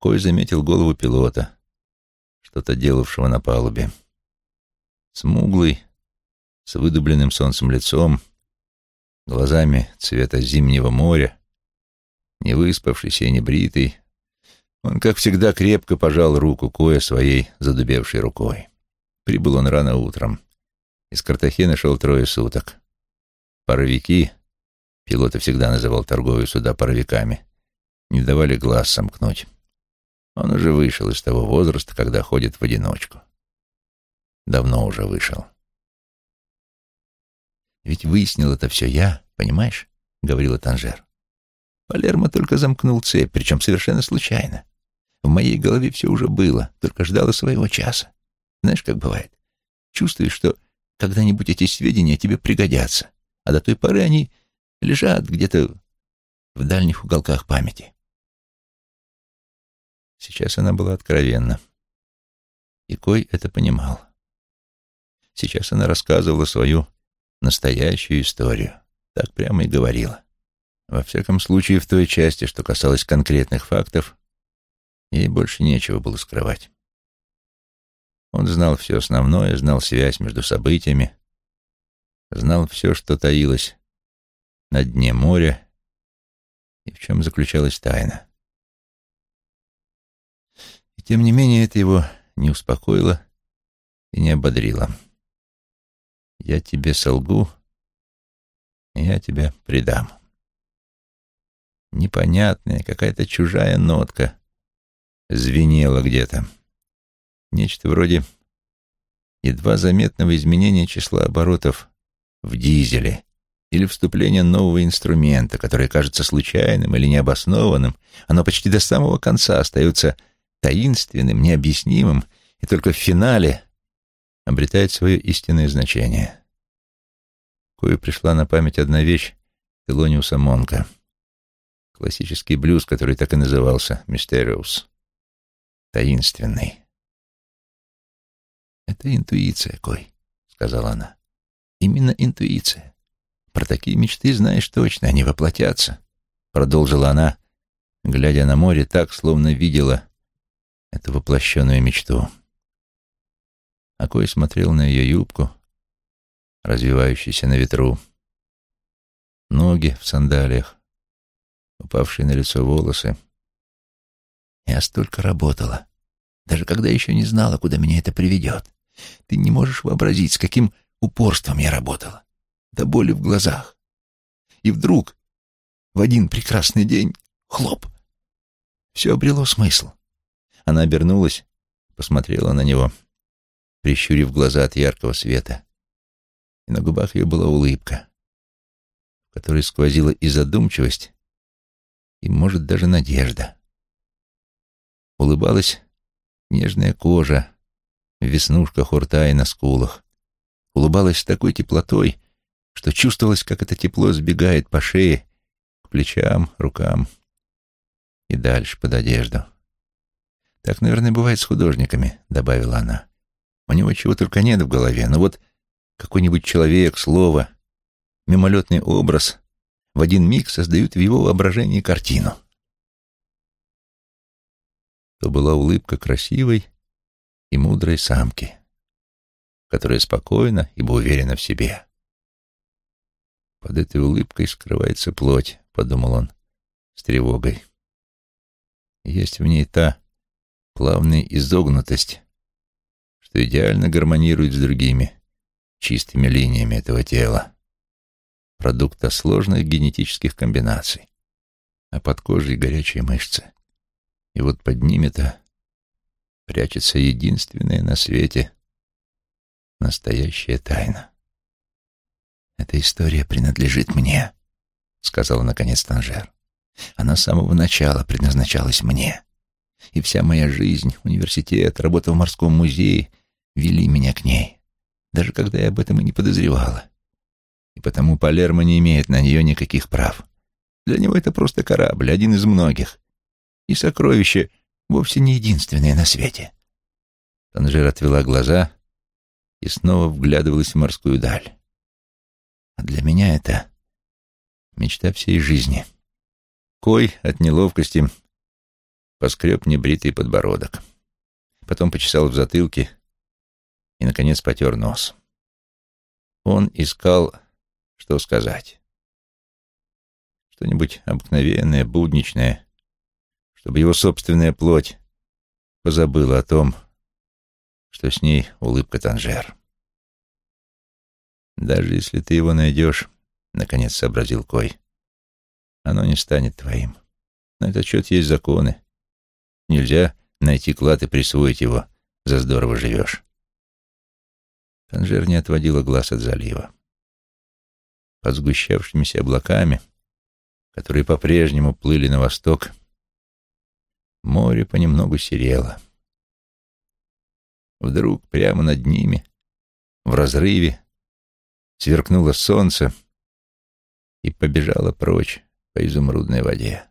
Кой заметил голову пилота, что-то делавшего на палубе. Смуглый, с выдубленным солнцем лицом, глазами цвета зимнего моря, не выспавшийся и не бритый, он, как всегда, крепко пожал руку Коя своей задубевшей рукой. Прибыл он рано утром. Из Картахена шел трое суток. Паровики, пилоты всегда называл торговые суда паровиками, не давали глаз сомкнуть. Он уже вышел из того возраста, когда ходит в одиночку. Давно уже вышел. «Ведь выяснил это все я, понимаешь?» — говорила Танжер. Палермо только замкнул цепь, причем совершенно случайно. В моей голове все уже было, только ждало своего часа. Знаешь, как бывает? Чувствуешь, что когда-нибудь эти сведения тебе пригодятся, а до той поры они лежат где-то в дальних уголках памяти. Сейчас она была откровенна. И Кой это понимал. Сейчас она рассказывала свою настоящую историю. Так прямо и говорила. Во всяком случае, в той части, что касалось конкретных фактов, ей больше нечего было скрывать. Он знал все основное, знал связь между событиями, знал все, что таилось на дне моря и в чем заключалась тайна. И тем не менее это его не успокоило и не ободрило. «Я тебе солгу, я тебя предам». Непонятная, какая-то чужая нотка звенела где-то. Нечто вроде едва заметного изменения числа оборотов в дизеле или вступления нового инструмента, которое кажется случайным или необоснованным, оно почти до самого конца остается таинственным, необъяснимым, и только в финале обретает свое истинное значение. Кое пришла на память одна вещь Телониуса Монка — Классический блюз, который так и назывался «Мистериус». Таинственный. «Это интуиция, Кой», — сказала она. «Именно интуиция. Про такие мечты знаешь точно, они воплотятся», — продолжила она, глядя на море так, словно видела эту воплощенную мечту. А Кой смотрел на ее юбку, развивающуюся на ветру, ноги в сандалиях, упавшие на лицо волосы. Я столько работала, даже когда еще не знала, куда меня это приведет. Ты не можешь вообразить, с каким упорством я работала, до боли в глазах. И вдруг, в один прекрасный день, хлоп, все обрело смысл. Она обернулась, посмотрела на него, прищурив глаза от яркого света. И на губах ее была улыбка, в которой сквозила и задумчивость, и, может, даже надежда. Улыбалась нежная кожа в веснушках у рта и на скулах. Улыбалась с такой теплотой, что чувствовалось, как это тепло сбегает по шее, к плечам, рукам и дальше под одежду. «Так, наверное, бывает с художниками», — добавила она. «У него чего только нет в голове, но вот какой-нибудь человек, слово, мимолетный образ в один миг создают в его воображении картину. То была улыбка красивой и мудрой самки, которая спокойна, ибо уверена в себе. Под этой улыбкой скрывается плоть, — подумал он с тревогой. Есть в ней та плавная изогнутость, что идеально гармонирует с другими чистыми линиями этого тела продукта сложных генетических комбинаций, а под кожей горячие мышцы. И вот под ними-то прячется единственная на свете настоящая тайна. «Эта история принадлежит мне», — сказала наконец Танжер. «Она с самого начала предназначалась мне. И вся моя жизнь, университет, работа в морском музее вели меня к ней, даже когда я об этом и не подозревала и потому Палермо не имеет на нее никаких прав. Для него это просто корабль, один из многих. И сокровище вовсе не единственное на свете. Танжер отвела глаза и снова вглядывалась в морскую даль. А для меня это мечта всей жизни. Кой от неловкости поскреб небритый подбородок. Потом почесал в затылке и, наконец, потер нос. Он искал что сказать. Что-нибудь обыкновенное, будничное, чтобы его собственная плоть позабыла о том, что с ней улыбка Танжер. «Даже если ты его найдешь, — наконец сообразил Кой, — оно не станет твоим. На этот счет есть законы. Нельзя найти клад и присвоить его, за здорово живешь». Танжер не отводила глаз от залива под сгущавшимися облаками, которые по-прежнему плыли на восток, море понемногу серело. Вдруг прямо над ними, в разрыве, сверкнуло солнце и побежало прочь по изумрудной воде.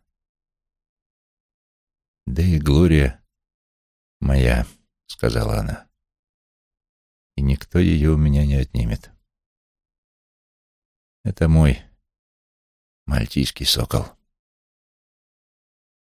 «Да и Глория моя», — сказала она, — и никто ее у меня не отнимет. Это мой мальтийский сокол.